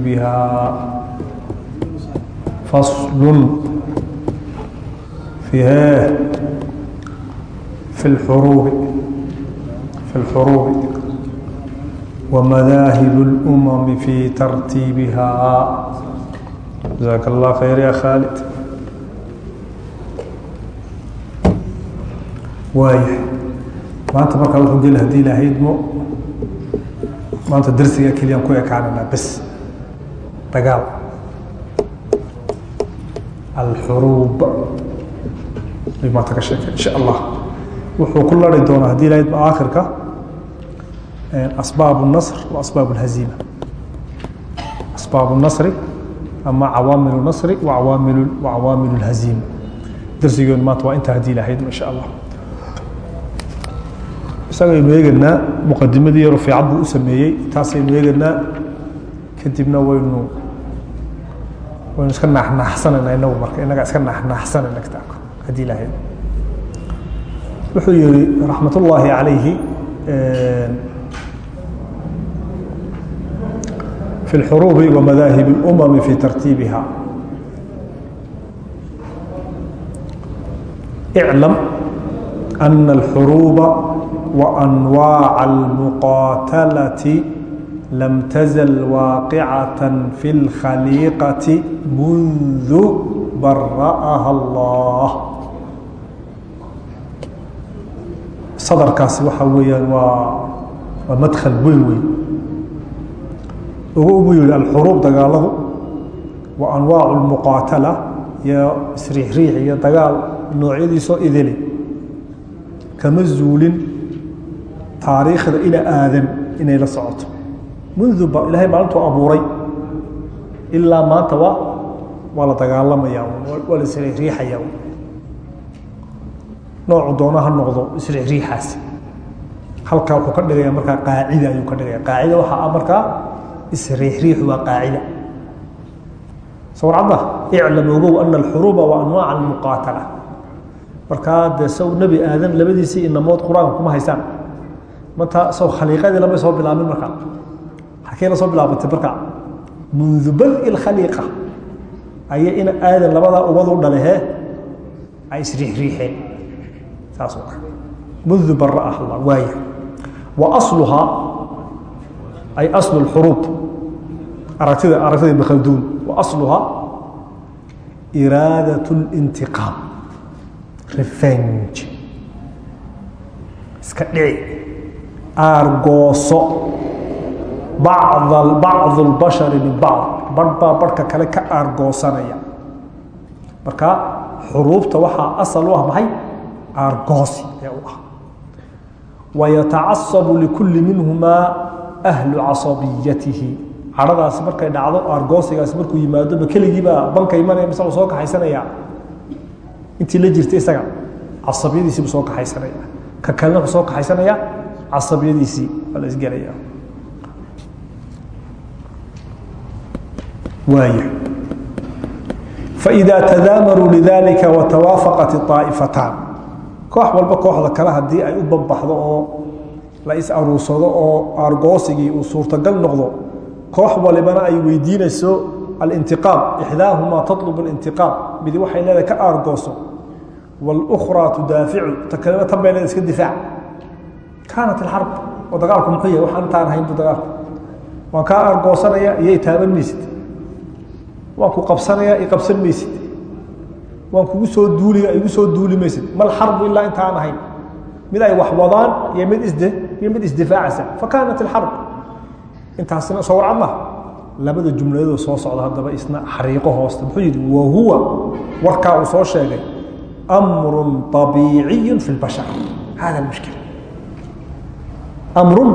بها فصل فيها في الحروب في الحروب ومذاهب الأمم في ترتيبها جزاك الله خير يا خالد وايح maanta markaa wuxuu geli haddii ilaahaydmo maanta darsiga keliyan ku ekaananaa bas dagaal alxuruub ay maanta ka sheekay insha allah wuxuu ku lari doonaa hadii ilahaydmo aakhirka asbaab الnasr wa asbaab اlhaziima asbaab الnasri ama cawaamil الnasri wa awaamil wa cawaamil اlhaziima darsigeenu maanta waa intaa hadii ilahaydmo insha allah isagaynu eeganaa muqadimadii yaro fiican buu u sameeyey taasaynu eeganaa kadibna waynu waynu iska naaxnaaxsanayna inagu marka inaga iska naaxnaaxsanayna kitaabka haddii ilaahay wuxuu yihi raxmat ullaahi calayhi fi اlxuruubi wa madaahib اlumami fi tartiibiha iclam ana alxuruuba وأنواع المقاتلة lam tazal waaqicatan fi اlkhaliiqati mundu bara'aha allah sadarkaasi waxaa weeyaan waa waa madkhal weyn weyn ugu ugu yihi alxuruub dagaaladu wa anwaacu اlmuqaatala iyo isriixriix iyo dagaal noocyadiisoo idili kama zuulin taariikhda ila aadam inay la socoto mundu ilahay maalintuu abuuray ilaa maanta waa waa la dagaalamaya waa la isriixriixaya noocu doona ha noqdo isriixriixaasi halkaa wuxuu ka dhigaya markaa qaacida ayuu ka dhigaya qaacida waxaa ah markaa isriixriixu waa qaacida sawrcadda iclam ogow ana alxuruuba wa anwaaca almuqaatala markaa dee saw nebi aadan labadiisii inamood qur'aanka kuma haysaan manta saw khaliiqadii lama soo bilaabin markaa halkey la soo bilaabatay markaa mundu badi اkhaliiqa ayay in aadan labadaa ubad u dhalehe ay isriixriixeen saas mundu bara'ah allah waaya wa asluhaa ay aslu اlxuruub aragtida aragtida ibn khalduun wa asluhaa iraadaة اlintiqaam revenge iska dhici aargooso bacd اlbashari min bacd barh baa barhka kale ka aargoosanaya. Marka xuruubta waxaa asal u ah maxay? Aargoosi ee u ah. Wayatacasabu likulli minhumaa ahlu casabiyatihi cadhadaasi markay dhacdo aargoosigaasi markuu yimaado ma keligiibaa banka imanaya mise soo kaxaysanaya. Intii la jirta isaga casabiyadiisiibu soo kaxaysanaya. Ka kalena ku soo kaxaysanaya casabiyadiisii waa la isgelaya waay faإida tadaamaruu lidalika watawaafaqat الطaaئifataan koox walba kooxda kale haddii ay u banbaxdo oo la is aruursado oo aargoosigii uu suurtagal noqdo koox walibana ay weydiinayso alintiqaam ixdaahumaa taطlub اlintiqaam midi waxay leedahay ka aargooso wاlأkhraa tudaaficu ta kalena tan bay leeda iska difaac kaanat اxarb oo dagaalku muxuu yahay waxaan intaan ahayn bu dagaalku waan kaa aargoosanaya iyay taaban maysid waan ku qabsanaya i qabsan maysid. Waan kugu soo duuli igu soo duuli maysid. Mal xarbu ilaa inta ahayn. Mid ay wax wadaan iyo mid isde iyo mid isdifaacasa fakaanat alxarb intaasna soo warcad labada jumladoo soo socda haddaba isna xariiqo hoosta. Muxuu yidhi wa huwa. Warkaa uu soo sheegay amrun abiiciyu fi lbashar hada mushkil amrun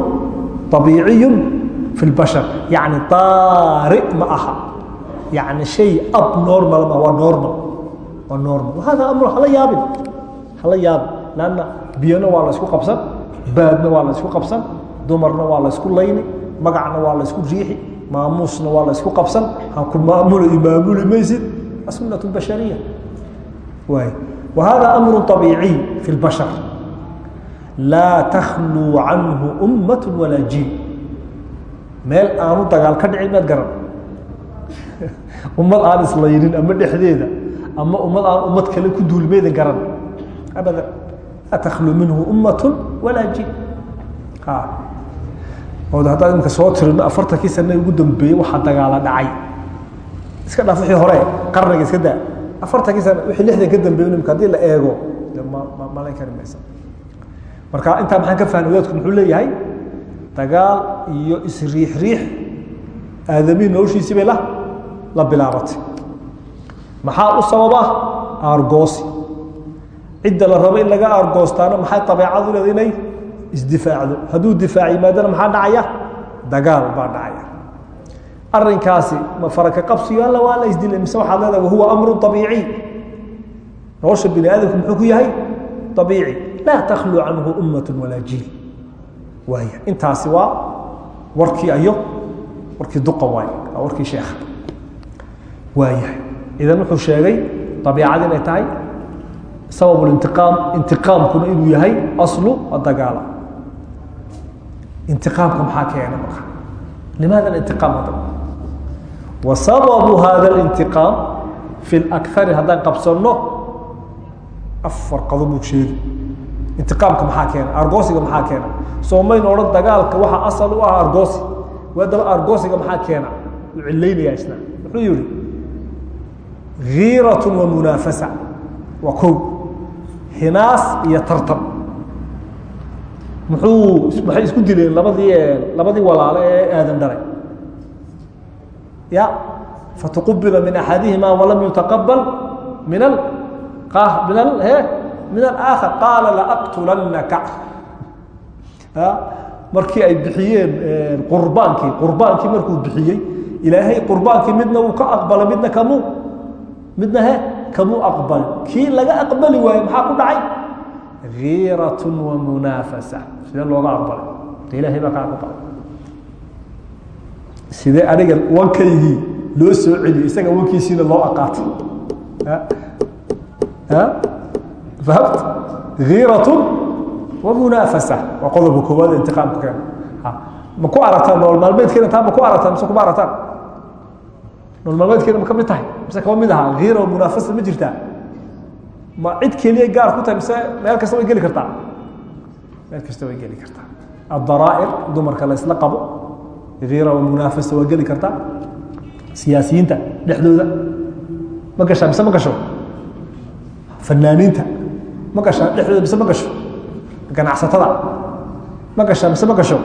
abiiciyu fi lbashar yacni taari ma aha yani shay abnormal ma waa normal waa normal hada amr hala yaabin hala yaabin lanna biyona waa la isku qabsan baadna waa la isku qabsan dumarna waa la isku layni magacna waa la isku riixi maamuusna waa la isku qabsan hanku maamulo i maamuli maysid sunaة bashariya waay wa hada amru طabiiciy fi اlbashar laa takhluu canhu ummaة walaa jiil meel aanu dagaal ka dhicin maad garan ummad aan islaynin ama dhexdeeda ama ummad aan ummad kale ku duulmeeda garan. Abadan laa takhlu minhu ummat walaa jin. Haddaad imika soo tirino afartankii sana ugu dambeeyey waxaa dagaala dhacay. Iska dhaaf wixii hore qarniga iska daa. Afartankii sana wixii lixdan ka dambeeyo imika haddii la eego malayn kari maysa marka intaa maxaan ka fahmay wadaadku muxuu leeyahay? Dagaal iyo isriixriix aadamihii noloshiisii bay la la bilaabatay. Maxaa u sababa? Aargoosi. Cidda la rabo in laga aargoostaana maxay abeecadu leeda inay isdifaacdo? Hadduu difaac yimaadana maxaa dhacaya? Dagaal baa dhacaya. Arinkaasi ma faraka qabsiyo? Alla waa la isdilay mise waxaad leedahay wahuwa amru abiiciy nolosha bini aadamku muxuu ku yahay? Abiici laa takhluu canhu ummat walaa jiil. Waaya intaasi waa warkii ayo warkii duqa waay waa warkii sheekha waayahay. Idan wuxuu sheegay abiicad inay tahay sabab intiqaam intiqaamkuna inuu yahay aslu adagaala intiqaamka maxaa keena marka? Limaada intiqaam hadda. Wa hada intiqaam fi lakari haddaan qabsanno afar qado buu sheegi intiqaamka maxaa keena argoosiga maxaa keena soo maynu odhan dagaalka waxa asal u ah argoosi. Haddaba argoosiga maxaa keena cilaynaya isna wuxuu yihi wa munaafasa waa ko hinaas iyo tartan. Muxuu maxay isku dileen labadii labadii walaale ee aadan dhalay ya fatuqubila min axadihima walam yutaqabal min al min e min alaakhar qaala laaqtulannaka markii ay bixiyeen qurbaankii qurbaankii markuu bixiyey ilaahay qurbaankii midna uu ka aqbalay midna kamuu midna he kamuu aqbal. Kii laga aqbali waayo maxaa ku dhacay? Giirat wa munaafasa. Sidee looga aqbalay? Ilaahay baa ka aqbalay sidee aniga wankaygii loo soo celiyey isaga wankiisiina loo aqaatay. Fahamt giirat wa munaafasa. Waa qodobka koowaad intiqaamka keena ma ku aragtaan nolol maalmeedkeena taa ma ku aragtaan mise kuma aragtaan nolol maalmeedkeena ma ka mid tahay? Mise kama mid ahaa? Giira munaafasa ma jirtaa? Ma cid keliya gaar ku tahay mise meel kasta way geli kartaa? Meel kasta way geli kartaa. Adaraa'ir dumarka la qabo giira wa munaafasa waa geli kartaa? Siyaasiyiinta dhexdooda? Ma gashaa mise ma gasho? Fanaaniinta ma gashaa dhexdooda mise ma gasho? Ganacsatada ma gashaa mise ma gasho?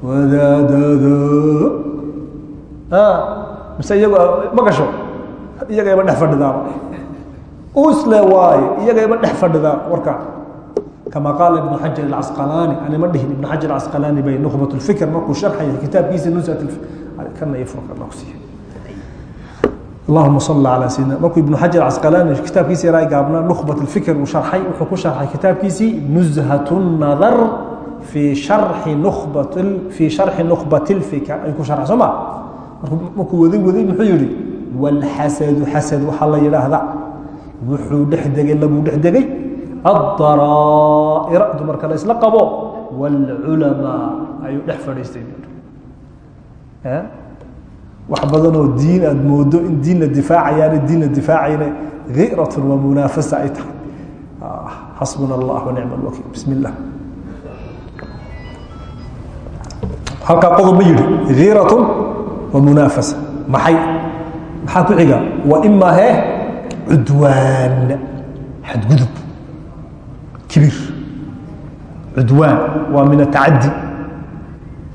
Wadaadado mise iyago ma gasho iyagayba dhex fadhidaaba usle waayo iyagayba dhex fadhidaa warkaa kama qaala ibnu xajar acasqalaani anima dhihin ibnu xajar acasqalaani bay nukhbat lfikr markuu sharxaya kitaabkiisa nusat kana iyo furka allah kusiiya اللهم صل على سيدنا markuu iبن xaجaر casqalani kitaabkiisa yaraa gaabnaa نخبة الفكر uu شharxay wuxuu ku sharxay kitaabkiisii نزهة النظر في شharxi نخبة في شharxi نخبة الفكر ayuu ku sharxay soo ma markuu waday waday muxuu yihi wاlxasadu xasad waxaa la yidhaahda wuxuu dhex degay labuu dhex degay. Adaraa'ira dumarka la isla qabo wاlculamaa ayuu dhex fadhiistay wax badanoo diin aad moodo in diinna difaacayaane diinna difaacayne hirat wa munaafasa ay tahay. Ah, Xasbuna allah wanicm alwakiil bism illah halkaa qodob ma yihi hirat munaafasa maxay? Maxaa ku xiga? Wa imaa hee cudwaan. Xadgudub. Kibir. Cudwaan. Waa min atacadi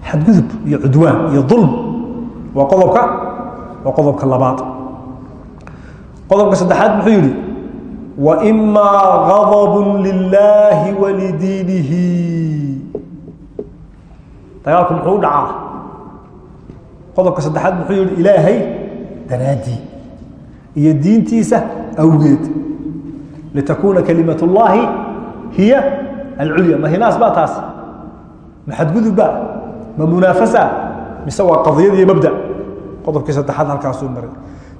xadgudub iyo cudwaan iyo ulm waa qodobka? Waa qodobka labaad. Qodobka saddexaad muxuu yihi waimaa gadab lilaahi walidiinihi dagaalku muxuu u dhacaa qodobka saddexaad muxuu yihi ilaahay daraadii iyo diintiisa awgeed. Litakuuna kalimat اllahi hiya alculya. Ma hinaas baa taas? Ma xadgudub ba ma munaafasa mise waa qadiyad iyo mabda? Qodobkii saddexaad halkaasuu maray.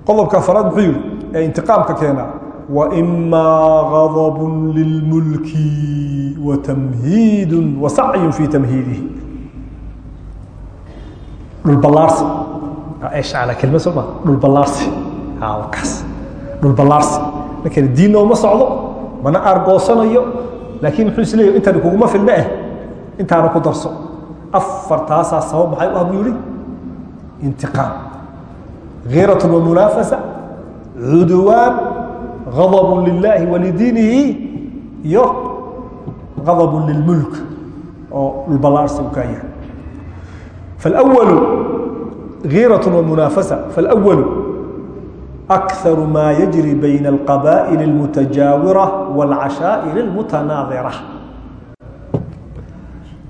Qodobka afaraad muxuu yihi ee intiqaamka keenaa waimaa gadab lilmulki watamhiidu wasacyun fi tamhiidihi dhulbalaarsi ala kelme sooma dhulbalaarsi kaas dhulbalaarsi marka diinna uma socdo mana aargoosanayo laakiin muxuu is leeyahy intani kuguma filme eh. Intaana ku darso. Afartaasaa sabab maxay u ah buu yihi intiqaam. Khiirat wamunaafasa cuduwaan غadab lilaahi walidiinihi iyo غadab lilmulk. Oo dhulbalaarsi u kaa yahay. فالأول غيرة ومنافسة فالأول أكثر ما يجري بين القبائل المتجاورة والعشائر المتناظرة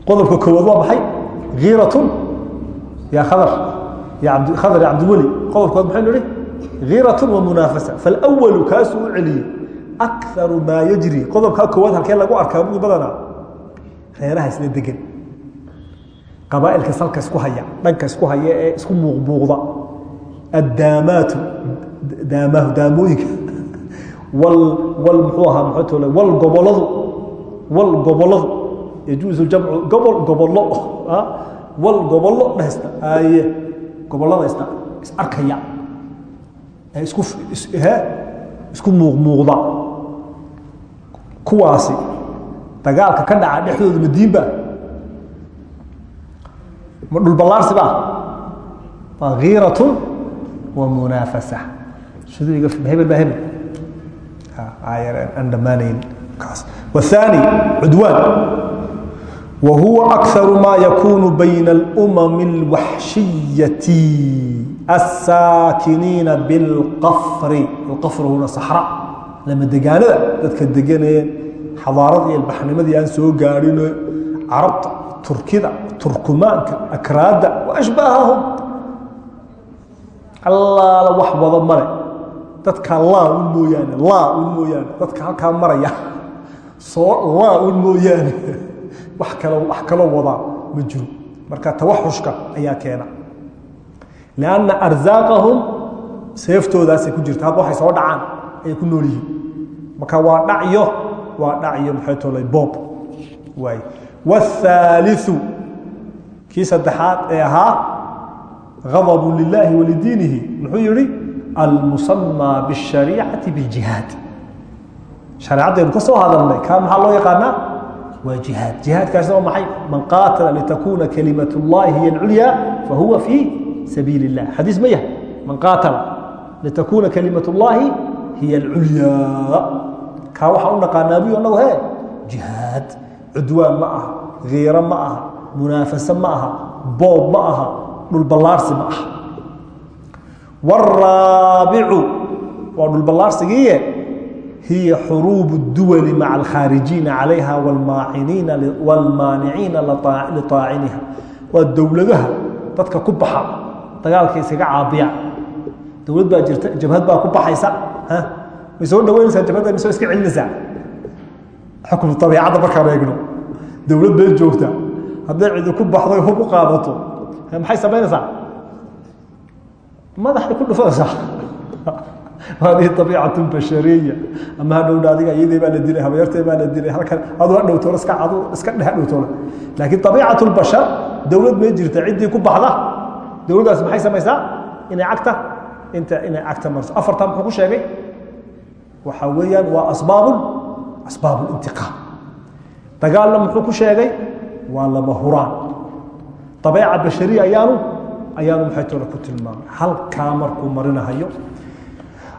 qodobka koowaad waa maxay غيرة ya khadr ya abd khadr ya cabdilweli qodobkood maxaynu ihi غيرة ومناaفسة فالأول kaasuu u celiyey أكثر maa يجري qodobkaa koowaad halkee lagu arkaa bu badanaa reeraha isla abaailka salka isku haya dhanka isku haya ee isku muuqbuuqda. Addaamaatu daamaahu daamooyinka. Wal muxuu ahaa mxuutl wal goboladu wal goboladu yajuusu jamcu gobol gobollo ah, wal gobollo dhehsta aaye gobollada ista is arkaya ee isku he isku muuqmuuqda. Kuwaasi dagaalka ka dhaca dhexdooda madiinba ma dhulballaarsi ba waa khiiraة wa munaafasa siduu iga hebel baa hebel aan dhammaanayn kaas والثاني cudwaan وهو أكثر ما يكون بين الأمم الوحشية الساakنiiن بالqفr الqفr huna صحراء lama degaanada dadka deganee xadaarada iyo albaxnimadii aan soo gaadhin carabta turkida turkumaanka akraada waashbaahahum allaala wax wado male dadka laa un mooyaane laa un mooyaane. Dadka halkaa maraya. Soo laa un mooyaane. Wax kaloo wax kaloo wadaa ma jiro. Marka tawaxushka ayaa keena. Lianna arsaaqahum seeftoodaasay ku jirta. Hadda waxay soo dhacaan ayay ku nool yihiin. Marka waa dhacyo waa dhacyo maxay tolay boob. Waaye waathaaliu kii saddexaad ee ahaa غضب للahi ولdiinihi muxuu yihi almusamى bالشharيcaةi bاjihaad hareecadaynu ka soo hadalnay ka maxaa loo yaqaanaa waa jihaad jihaadkaasna waa maxay man qaatala litakuna kalimaة الlahi hiy اculya fahuwa fي sabiil الlah xadiis ma yahay man qaatala litakuna kalimaة الlahi hiy اculya kaa waxaa u naqaanaa buy anagu he jihaad cudwaan ma aha hiiro ma aha munaafase ma aha boob ma aha dhulballaarsi ma aha. Waraabicu waa dhulballaarsigiiye hiya xuruubu duwali maca alkhaarijiina calayha waalmaaniciina liaaciniha waa dowladaha dadka ku baxa dagaalka iskaga caabiya. Dowlad baa jirta jabhad baa ku baxaysa may soo dhaweynaysaa jabhadda ma iska celinaysaa? Xukmu abiicadda markaan eegno dowlad bee joogta hadday cidi ku baxday hub u qaadato maxay samaynaysaa madaxay ku dhufanaysaa hadihi abiicatu bashariya ama hadhowdha adiga iyadii baa la dilay habayartee baa la dilay halkan adu hadhowtoole iska adu iska dheh hadhowtoole laakiin abiicat lbashar dowlad may jirta ciddii ku baxda dowladdaas maxay samaysaa inay cagta inta inay cagta marso afartan muxuu ku sheegay waxaa weeyaan waa asbaabu asbaab lintiqaam dagaalna muxuu ku sheegay waa lama huraan. Abeeca bashariya ayaanu ayaanu maxaytoole ku tilmaamay? Halkaa markuu marinahayo?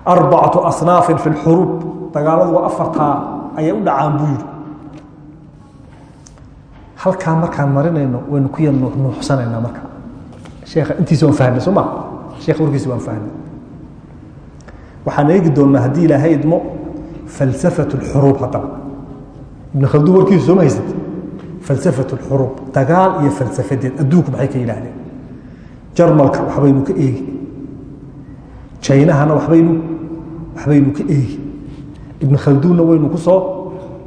Arbacatu asnaafin fi lxuruub dagaaladu waa afartaa ayay u dhacaan buu yidhi. Halkaa markaan marinayno waynu ku yar nuuxsanaynaa marka. Sheekha intiisa waan fahnay soo ma? Sheekha warkiisa waan fahnay waxaan eegi doonnaa haddii ilaahay idmo falsafatu lxuruub haddaba ibn khalduun warkiisu soo ma haysat falsafatu lxuruub dagaal iyo falsafadeed adduunku maxay ka yidhaahdeen jarmalka waxbaynu ka eegi jaynahana waxbaynu waxbaynu ka eegi ibn khalduunna waynu ku soo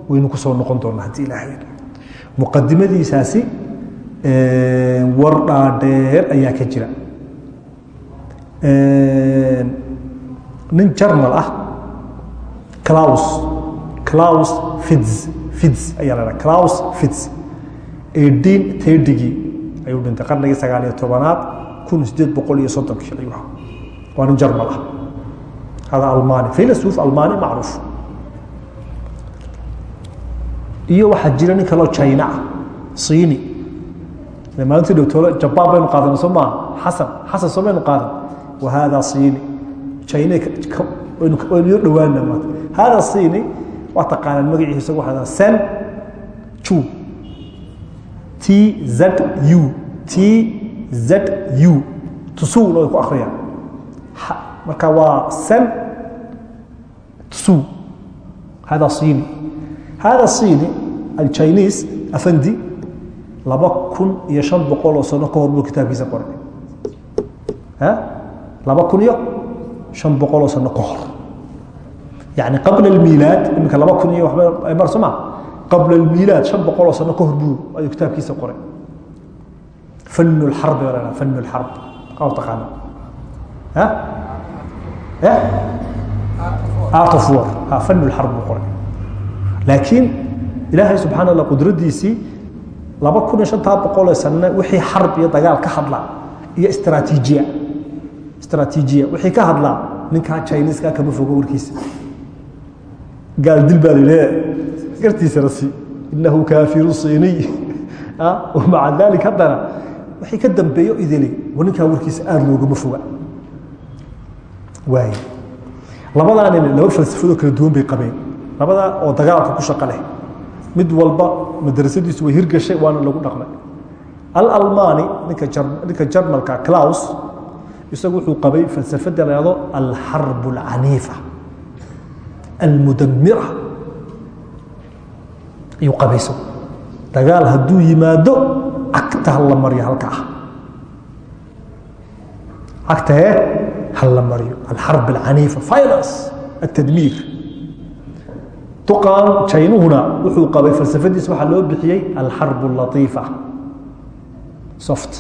waynu ku soo noqon doonaa haddii ilaahay muqadimadiisaasi war dhaadheer ayaa ka jira nin jarmal ah eighteen tirdigii ayuu dhintay qarnigii sagaaliyo tobanaad kun sideed boqol iyo soddonkii ayuu ahaa. Waa nin jarmal ah. Hada almani filosof almani macruuf. Iyo waxaa jira nin kaloo china ah siini. Maalintii dhowtoolo jabaan baynu qaadana soo maa xasan xasan soo maynu qaadan wa hada siini. China waynu yo dhawaana maanta hada siini waa taqaanaan magaciisa waxaa sen chu t z u. T z u. tusuul ay ku akhriyaan marka waa sen tsu hada siini hada siini alchinese afandi laba kun iyo shan boqol oo sano ka hor buu kitaabkiisa qoray laba kun iyo shan boqol oo sano ka hor yani qabla almiilaad iminka laba kun iyo waxba mar soma qabla almiilaad shan boqol oo sano ka hor buu ayuu kitaabkiisa qoray la fan lxarb aa taqaana of war ha fan lxarb buu qoray laakiin ilaahay subxaana allah qudradiisii laba kun iyo shantaa boqolee sanne wixii xarb iyo dagaal ka hadlaa iyo istraatiijiya istraatiijiya wixii ka hadlaa ninkaa chineska kama fogo warkiisa gaal dil baa laleeya gartiisana si inahu kaafiru siiniy maca dalik haddana wixii ka dambeeyo idili wa ninkaa warkiisa aada loogama foga. Waay labadaa nin laba falsafadoo kala duwan bay qabeen. Labadaa oo dagaalka ku shaqo leh. Mid walba madrasadiisu way hirgashay waana lagu dhaqmay. Alalmani ninka jarmalka claus isagu wuxuu qabay falsafada la hahdo alxarb alcaniifa almudamira ayuu qabay isagu dagaal hadduu yimaado cagta hala maryo halka ah cagta hee hala maryo alxarb alcaniifa violence altadmiir duqan jaynuhuna wuxuu qabay falsafadiisa waxaa loo bixiyey alxarb latiifa soft.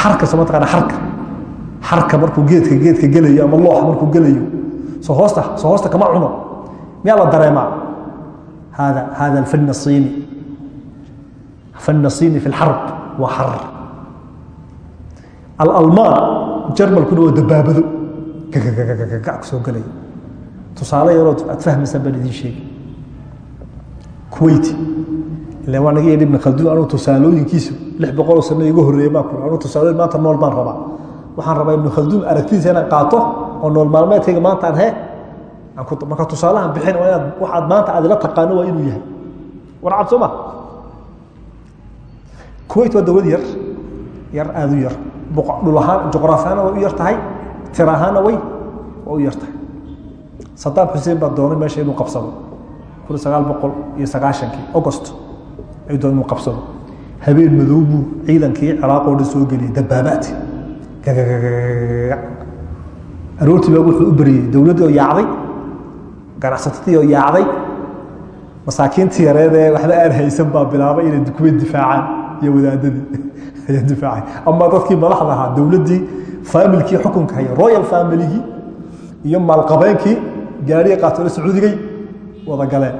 xarka soo mataqaana xarka xarka markuu geedka geedka gelayo ama looxa markuu gelayo soohoosta soohoosta kama cuno. Miyaa la dareemaa? Hada hada alfanasiini. Fanasiini fi اlxarb waa xarar alalmaan jarmalkuna waa dabaabado gagagagagaga ku soo gelaya tusaale yarood aad fahmaysaan baan idiin sheegi kuwait ila waa naga yeedhi ibn khaldun anuu tusaalooyinkiisu lix boqoloo sano iga horreeye baa ku anuu tusaalooyin maanta nool baan rabaa. Waxaan rabaa ibn khaldun aragtidiisa inaan qaato oo nool maalmeedkayga maanta aan he marka tusaalahan bixin waa inaad waxaad maanta aad ila taqaano waa inuu yahay. Warcad soo ma? Kuwait waa dowlad yar yar aada u yar. Dhul ahaan juqraafi way u yar tahay tir way waa u yar tahay. Sadaam xuseen baa doonay meesha inuu qabsado. kun sagaal boqol iyo sagaashankii august ayuu doonay inuu qabsado. Habeen madow buu ciidankii ciraaqoo dhan soo geliyay dabaabaad aroortii baa wuxuu u beriyey dowladdii oo yaacday ganacsatadii oo yaacday masaakiintii yareed ee waxba aan haysan baa bilaabay inay kuwa difaacaan iyo wadaadadii ayaa difaacay. Ama dadkii madaxda ahaa dowladdii faamilkii xukunka haya royal familigii iyo maalqabeenkii gaariga qaatole sacuudigay wada galeen.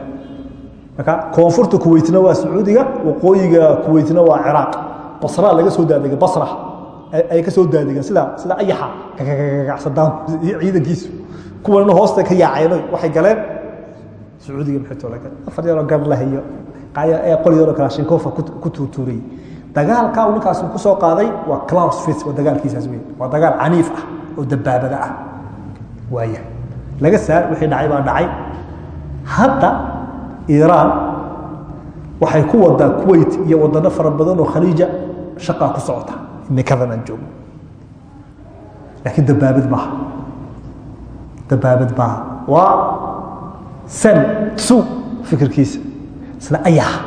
Marka koonfurta kuweytna waa sacuudiga waqooyiga kuweytna waa ciraaq. Basra laga soo daadega basra ay ka soo daadegeen sida sida ayaxa gagagagagacsadaan iyo ciidankiisu. Kuwanna hoosta ka yaaceen waxay galeen. Sacuudiga maxaytoola afar yaroo gar leh iyo qol yaroo kalashinkofa ku tuurtuurayey dagaalka ninkaas ku soo qaaday waa claus fitz waa dagaalkiisaas weyn. Waa dagaal caniif ah oo dabaabada ah. Waaya laga saar wixii dhacay baa dhacay. Hadda iiraan waxay ku wadaa kuwait iyo wadano fara badan oo khaliija shaqaa ku socota imikadan aan joogno laakiin dabaabad maaha dabaabad maaha waa san tsu fikirkiisa sida ayaxa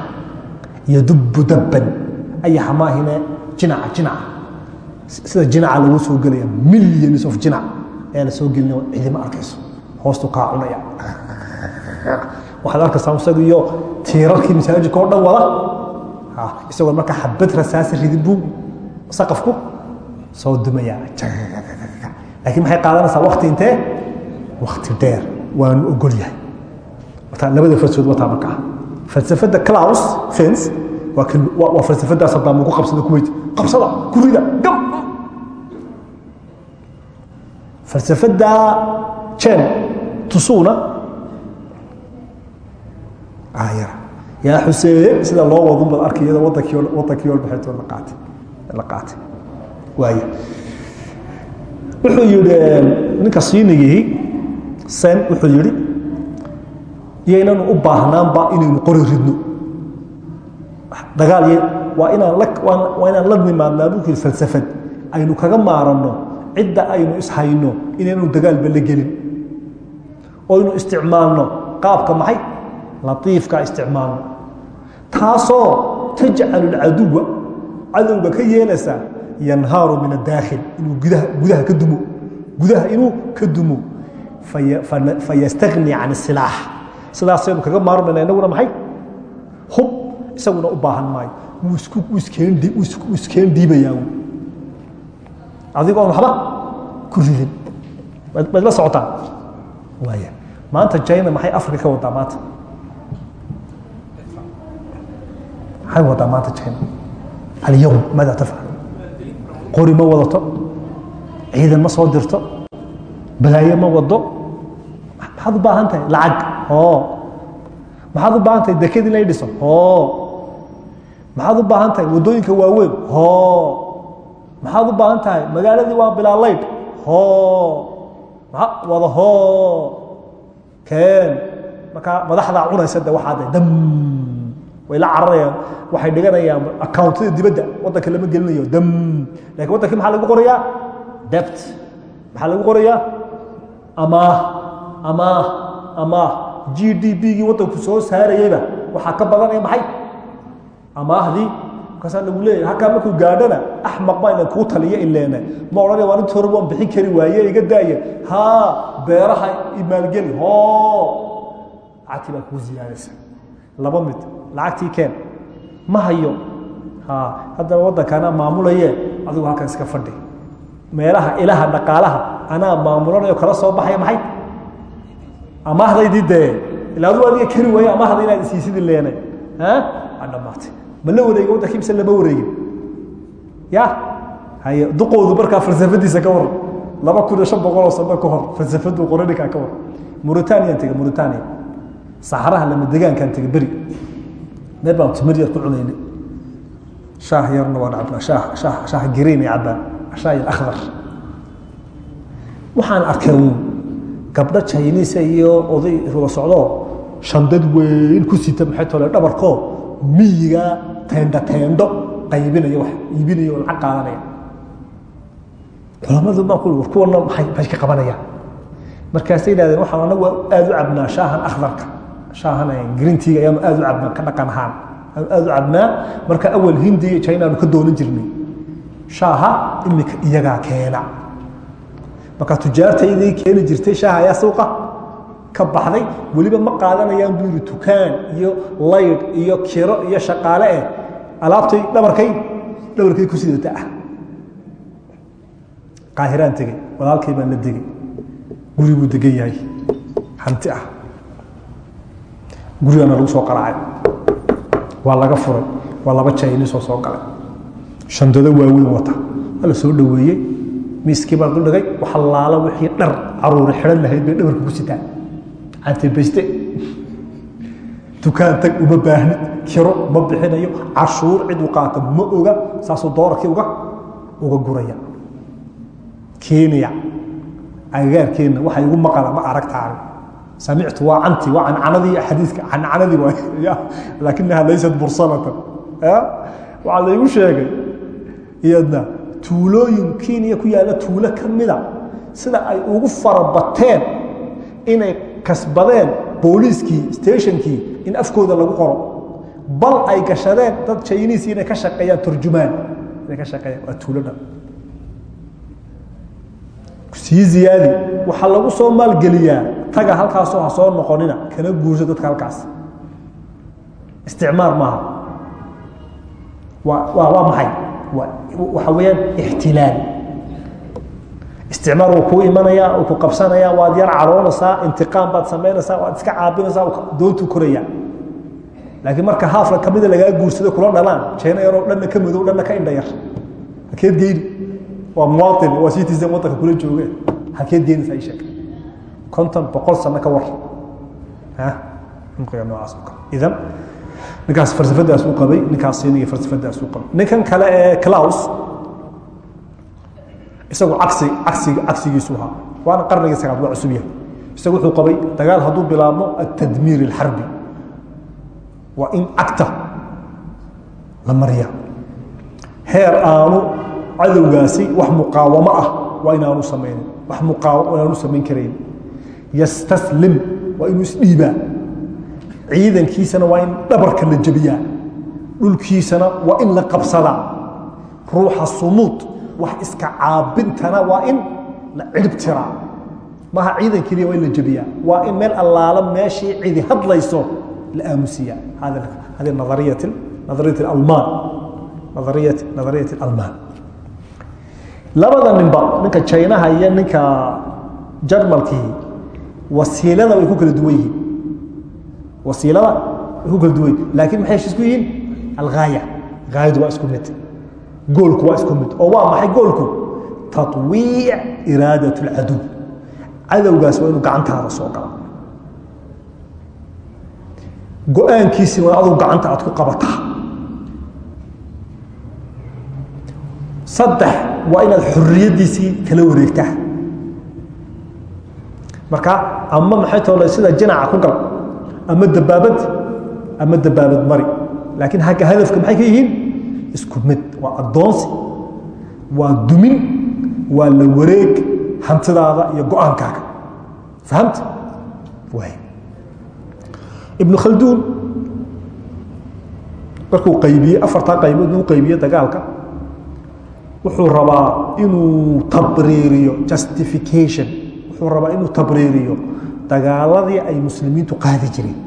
iyo dubbu dabban ayaxa maahine jinaca jinaca sida jinaca lagu soo gelaya millions of jinac ayaa la soo gelinaya cidima arkayso hoostu kaa cunaya waxaad arkaysaa isaga iyo tiirarkii masaajidka oo dhan wada isagoo marka xabad rasaasi ridin buu saqafku soo dumaya laakiin maxay qaadanaysaa wakti intee? Wakti dheer waanu ogol yahay. Marka labada falsafood wataa markaa falsafada claus fens waa falsafadaas haddaan ugu qabsada kuweyt qabsada kurida gam! Falsafadaa jen tusuuna. Aayara yaa xuseen sida loo wadun bad arkay iyadoo wadankii wadankii walbaxaytoo la qaatay la qaatay. Waaya wuxuu yihi ninka siinigii sen wuxuu yihi iyaynanu u baahnaanba inaynu qori ridno. Dagaal waa inaan la nimaadnaa buu yiri falsafad aynu kaga maaranno. Cidda aynu ishayno inaynu dagaalba la gelin. Oynu isticmaalno. Qaabka maxay? Latiifka isticmaalno. Taasoo tajcalu lcaduwa cadowga ka yeelaysaa yanhaaru min adaakhil inuu gudaha ka dumo gudaha inuu ka dumo. Fayastagni can isilaax sidaasaynu kaga maarmayna inaguna maxay? Hub isaguna u baahan maayo. Iskeen dhiibayaa adigoon waxba ku ridin maad la socotaan. Waaya maanta china maxay africa ka wadaa maanta? Maxay wadaa maanta china alyowm maada tafcal qori ma wadato ciidan ma soo dirto balaayo ma wado maxaad u baahan tahay lacag oo maxaad u baahan tahay deked in lay dhiso oo maxaad u baahan tahay waddooyinka waaweyn hoo maxaad u baahan tahay magaaladii waa bilaalaydh hoo wada hoo keen markaa madaxdaa cunaysa de waxaa de dam way la cararayaan waxay dhiganayaan accountada dibadda waddanka lama gelinayo dam. Lakin waddanki maxaa lagu qorayaa? Debt. Maxaa lagu qorayaa? Amaah. Amaah. Amaah. G d b gii waddanku soo saarayeyba waxaa ka badanaya maxay? Amaahdii markaasaa lagu leeyahy halkaa markuu gaadhana axmaq baa inan kuu taliyo ileene. Ma odhanaya waa intii hore waan bixin kari waaye iga daaya haa beeraha imaalgeli hoo. Lacagtii baa kuu ziyaadaysa laba mid lacagtii keen. Ma hayo. Ha haddana waddankaanaa maamulaye adigu halkan iska fadhi. Meelaha ilaha dhaqaalaha anaa maamulanayo kala soo baxaya maxay? Amaahdaydii dee ila adigu adiga keri waaye amaahda inaad isiisid ileene ha? Waa dhammaatay ma la wareegin waddankii mise lama wareegin? Ya? Haye duqoodu markaa falsafadiisa ka waran. Laba kun iyo shan boqoloo sano ka hor falsafadu qoraninkaa ka waran. Mauritaniyan tega mauritania. Saxaraha lama degaankaan tega beri meel baan timir yar ku cunaynay. Shaah yarna waan cabnaa shaah green ay cabbaan. Shaah yar akhdar waxaan arkay uun gabdho chinese iyo oday wada socdoo shandad weyn ku sita maxay tole dhabarkoo miyiga teendho teendho qaybinaya wax iibinaya oo lacag qaadanaya. Culamadu baa ku war kuwana maxay maxay ka qabanayaan? Markaasay yidhahdeen waxaan anagu aada u cabnaa shaahan akhdarka greenteaga ayaanu aada u cabnaa ka dhaqan ahaan. Aanu aada u cabnaa marka awal hindi iyo china aanu ka doonan jirnay. Shaaha imika iyagaa keena. Marka tujaartaydii keeni jirtay shaaha ayaa suuqa ka baxday. Weliba ma qaadanayaan buu yidhi tukaan iyo laydh iyo kiro iyo shaqaale eh alaabtay dhabarkay dhabarkay ku sidata ah. Qaahiraan tegey walaalkay baan la degey guri buu degan yahay. Hanti ah gurigaana lagu soo qaraacay. Waa laga furay waa laba jaynisoo soo galay. Shandado waaweyn wata waa la soo dhoweeyey. Miiskii baa duldhigay waxa laala wixii dhar caruuri xidhan lahayd bay dhabarka ku sitaan cantibayste dukaan tag uma baahnid kiro ma bixinayo cashuur cid u qaata ma oga saasuu doorarkii uga uga guraya. Kenya agagaarkeenna waxa igu maqala ma aragtaan samictu waa canti waa cancanadii xadiiska cancanadii waay laakinaha laysat mursalatan waxaa laygu sheegay iyadna tuulooyin kenya ku yaalla tuulo ka mida sida ay ugu farabateen inay kasbadeen booliiskii stationkii in afkooda lagu qoro bal ay gashadeen dad chinese inay ka shaqeeyaan turjumaan inay ka shaqeeyaan waa tuulo dhan sii ziyaadi. Waxaa lagu soo maalgeliyaa. Taga halkaasoo ha soo noqonina kana guurso dadka halkaas. Isticmaar maaha. Waa waa maxay? Waxa weeyaan ixtilaal. Isticmaar wuu kuu imanayaa wuu ku qabsanayaa waad yar caroonaysaa intiqaam baad samaynaysaa waad iska caabinaysaa doontuu koraya laakiin marka haafla kamida lagaa guursado kula dhalaan jeyna yaroo dhanna ka madow dhanna ka indha yar. Hakeed geyni waa muwaain waa citizen waddanka kula jooge. Hakeed geynaysa i sheeg konton boqol sano ka war. Nuqiga noocaas idan ninkaas falsafadaas u qabay ninkaas siiniga falsafadaas u qabay. Ninkan kale ee claus isagu cagsi cagsiga cagsigiisu ahaa. Waana qarnigii sagaal waa cusub yahay isagu wuxuu qabay dagaal hadduu bilaabmo atadmiir alxarbi waa in cagta la mariya heer aanu cadowgaasi wax muqaawamo ah waa inaanu samaynin wax muqaawa inaanu samayn karayn. Yastaslim waa inuu isdhiibaa. Ciidankiisana waa in dhabarka la jebiyaa. Dhulkiisana waa in la qabsadaa. Ruuxa sumuud wax iska caabintana waa in la cirib tiraa. Maaha ciidan keliya waa in la jebiyaa. Waa in meel allaala meeshii cidi hadlayso la aamusiyaa. Hadi nadariyat nadariyat almaan. Nadariyat nadariyat almaan labada ninba ninka jaynaha iyo ninka jarmalkii wasiilada way ku kala duwan yihiin. Wasiilada way ku kala duwan yihiin laakiin maxay heshiis ku yihiin? Alghaaya haayadu waa isku mid. Goolku waa isku mid. Oo waa maxay goolku? Taطwiic iraadat اlcaduw cadowgaas waa inuu gacantaada soo gala go'aankiisina waa aduu gacanta aad ku qabataa. Saddex waa inaad xoriyaddiisii kala wareegtaa. Marka ama maxay toole sida jinaca ku gal ama dabaabad ama dabaabad mari. Laakiin hagga hadafka maxay ka yihiin? Isku mid waa addoonsi waa dumin waa la wareeg hantidaada iyo go'aankaaga. Fahamta ibnu khalduun markuu qaybiyey afartaa qaybood uu qaybiye dagaalka wuxuu rabaa inuu tabriiriyo justification. Wuxuu rabaa inuu tabriiriyo dagaaladii ay muslimiintu qaadi jireen.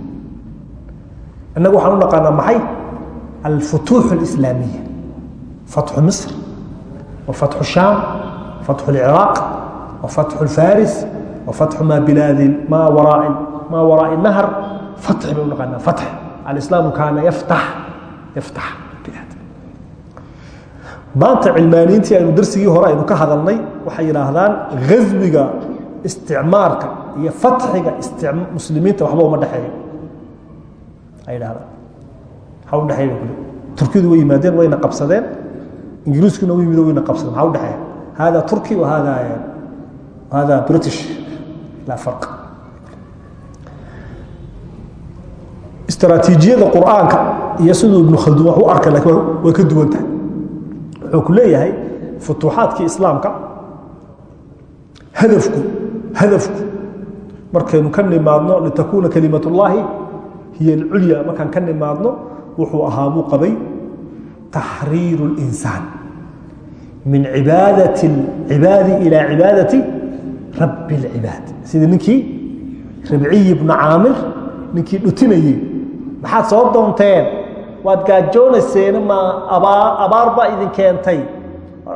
Innagu waxaan u naqaanaa maxay? Alfutuux alislaamiya fatxu misr wa fatxu shaam fatxu alciraaq wa fatxu alfaris wa fatxu maa bilaadi maa waraa maa waraa'i nahr. Fatxi bay u naqaanaa fatx. Alislaamu kaana yaftax yaftax maanta cilmaaniintii aynu darsigii hore aynu ka hadalnay waxay yidhaahdaan ghaswiga isticmaarka iyo fatxiga muslimiinta waxba uma dhexeeyo. Ay yidhahdaan waxa u dhexeeya kule turkidu way yimaadeen wayna qabsadeen. Ingiriiskuna u yimid wayna qabsadeen. Maxaa u dhexeeya? Hada turki wa hada british. Laa farq. Istaraatiijiyada qur'aanka iyo siduu ibnu khalduun wax u arkay lakiin way ka duwan tahay wuxuu ku leeyahay futuuxaadkii islaamka hadafku hadafku markaynu ka nimaadno litakuuna kalimat ullaahi hiy alculya markaan ka nimaadno wuxuu ahaa buu qabay taxriiru اlinsaan min cibaadati cibaadi ilaa cibaadati rabbi اlcibaad sidii ninkii rabciyi bnu caamir ninkii dhutinayey maxaad soo doonteen waad gaajoonayseen ma abaar baa idin keentay.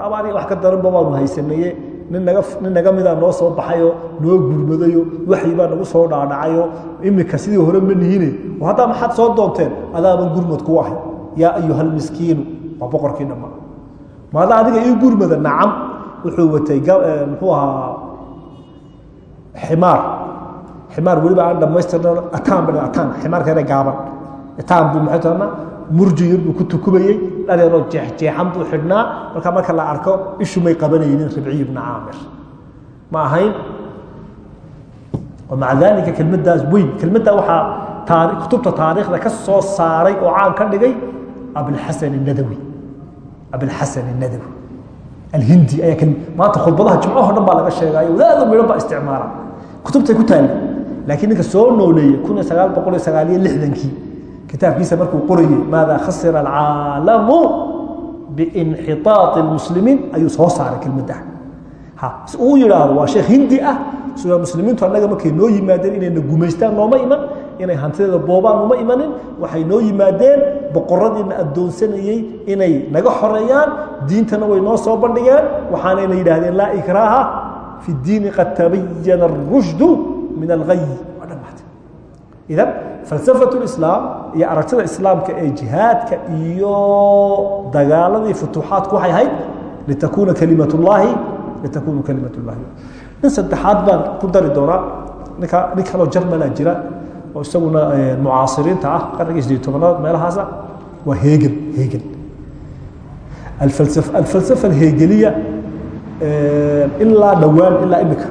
Abaar wax ka daranba waanu haysanaye nin naga midaa noo soo baxayo noo gurmadayo waxyi baa nagu soo dhaadhacayo. Imika sidii hore ma nihine. Oo haddaa maxaad soo doonteen? Adaaban gurmad ku ahay. Yaa ayuha almiskiinu waa boqorkii dhamma maada adiga ii gurmada nacam wuxuu watay muxuu ahaa ximaar. Ximaar weliba aan dhamaystirna ataan ba ataan. Ximaarka yare gaaban. Ataan buu maxay taana murjiyun buu ku tukumayey dhadeeroo jeexjeexan buu xidhnaa. Marka marka la arko ishu may qabanaynin ribciy ibna caamir. Ma ahayn? Maca daalika kelmaddaas weyn. Kelmadda waxaa kutubta taariikhda ka soo saaray oo caan ka dhigay abilxasan nadawi abilxasan nadawi alhindi ayaa maanta khudbadaha jimcaho dhan baa laga sheegaayo. Wadaada midhan baa isticmaala kutubtay ku taalla laakiin ninka soo nooleeya kun iyo sagaal boqol iyo sagaaliyo lixdankii kitaabkiisa markuu qorayey maada khasira alcaalamu biinxiطaaطi اlmuslimiin ayuu soo saaray kelmadda si uu yidhaahdo waa sheekh hindi ah sida muslimiintu annaga markay noo yimaadeen inayna gumaystaan nooma iman inay hantideeda boobaan uma imanin waxay noo yimaadeen boqoradiina addoonsanayey inay naga xoreeyaan diintana way noo soo bandhigeen waxaanayna yidhaahdeen laa ikraaha fi diini qad tabayana arushdu min algay waa dhammaatay idan falsafat lislaam iyo aragtida islaamka ee jihaadka iyo dagaaladii futuuxaadku waxay ahayd litakuuna kalimat llaahi litakunu nin saddexaad baan ku dari doonaa ninka nin kaloo jarmala jira oo isaguna mucaasiriinta ah qarnigii sideed tobanaad meelahaasa waa hegel hegel alfalsafa alhegeliya ilaa dhowaan ilaa imika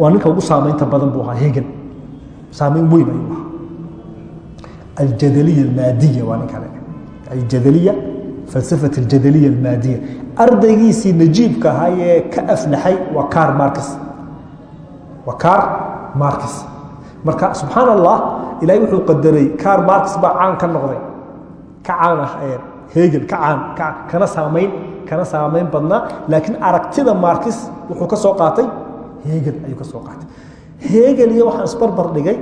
waa ninka ugu saamaynta badan buu ahaa hegel saamayn weyn ayuu ahaa. Aljadaliya almaadiya waa nin kale aljadaliya falsafat aljadaliya almaadiya ardaygiisii najiibka ahaa ee ka aflaxay waa car marcus waa car marcus marka subxaan allah ilahay wuxuu qadaray car marcus baa caan ka noqday. Ka caan ah hegel ka caan kana saamayn kana saamayn badnaa. Laakiin aragtida marcus wuxuu ka soo qaatay hegel ayuu ka soo qaatay hegel iyo waxaan isbarbar dhigay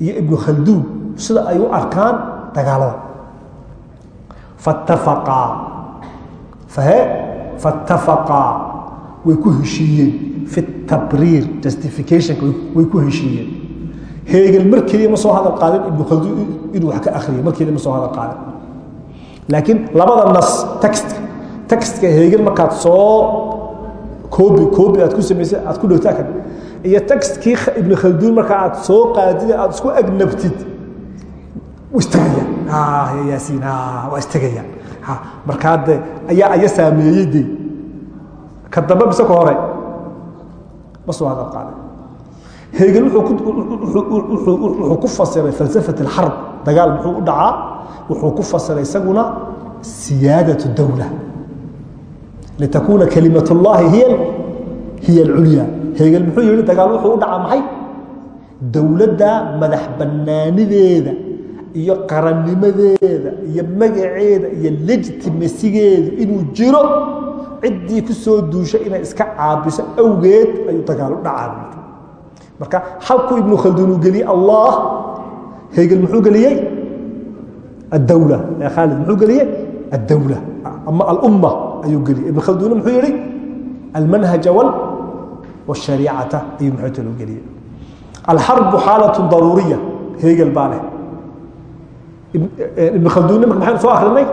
iyo ibnu khalduun sida ay u arkaan dagaalada. Fattafaqaa fahe fattafaqaa way ku heshiiyeen. Fi tabriir justificationka way ku heshiiyeen. Hegel mar keliya ma soo hadal qaadin ibnu khalduun inuu wax ka akhriyo mar keliya ma soo hadal qaadin. Laakiin labada nas textka textka hegel markaad soo koobi koobi aad ku samaysay aad ku dhowtaa kan iyo textkii ibnu khalduun marka aad soo qaadid aad isku agnabtid istagaya yaasiin waa istagaya markaa de ayaa aya saameeyey de ka dambe mise ka hore ma soo hadal qaaday. Hegel wuxuu ku fasiray falsafat alxarb dagaal muxuu u dhacaa wuxuu ku fasiray isaguna siyaadaة dowla litakuuna kalimat اllahi hiy hiy alculya heegel muxuu yihi dagaal wuxuu u dhaca maxay? Dowladda madax bannaanideeda iyo qarannimadeeda iyo magaceeda iyo legtimasigeedu inuu jiro ciddii ku soo inay iska caabiso awgeed ayuu dagaal u dhacaa. Marka halkuu ibnu khalduun uu geliyey allah. Heegel muxuu geliyey? Addowl khaalid muxuu geliyey? Addowla ama alumma ayuu geliyey. Ibnu khalduunna muxuu yihi almanhaja wal washariicata ayuu muxuu loo geliyey. Alxarbu xaalatun daruuriya heegel baa leh. Ibn eh, khalduun nimanka maxaynu soo akrinay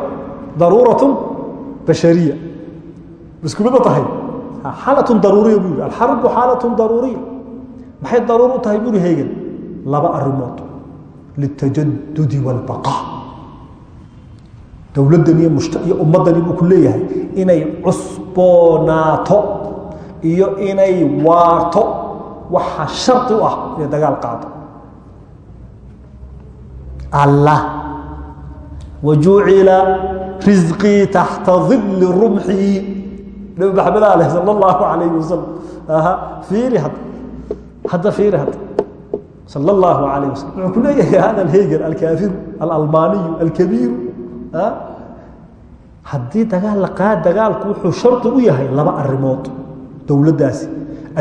daruuratun bashariya. Isku mid ma tahay xaalatun daruuriya buu yihi alxarbu xaalatun daruuriya. Maxay daruur u tahay buuri heegel laba arrimood. Litajadudi walbaqaa dowladdan iyo ummaddan buu ku leeyahay inay cusboonaato iyo inay waarto waxa shardi u ah inay dagaal qaado allah. Wajucila risqii taxta dili rumxii nabi maxamed aleh sal allahu alayh wasalam fiiri hadda hadda fiiri hadda sal allahu alayh wasalam wuxuu ku leeyahay hada alhegel alkaafiru alalmaaniyu alkabiiru haddii dagaal la qaad dagaalku wuxuu shardi u yahay laba arimood dowladdaasi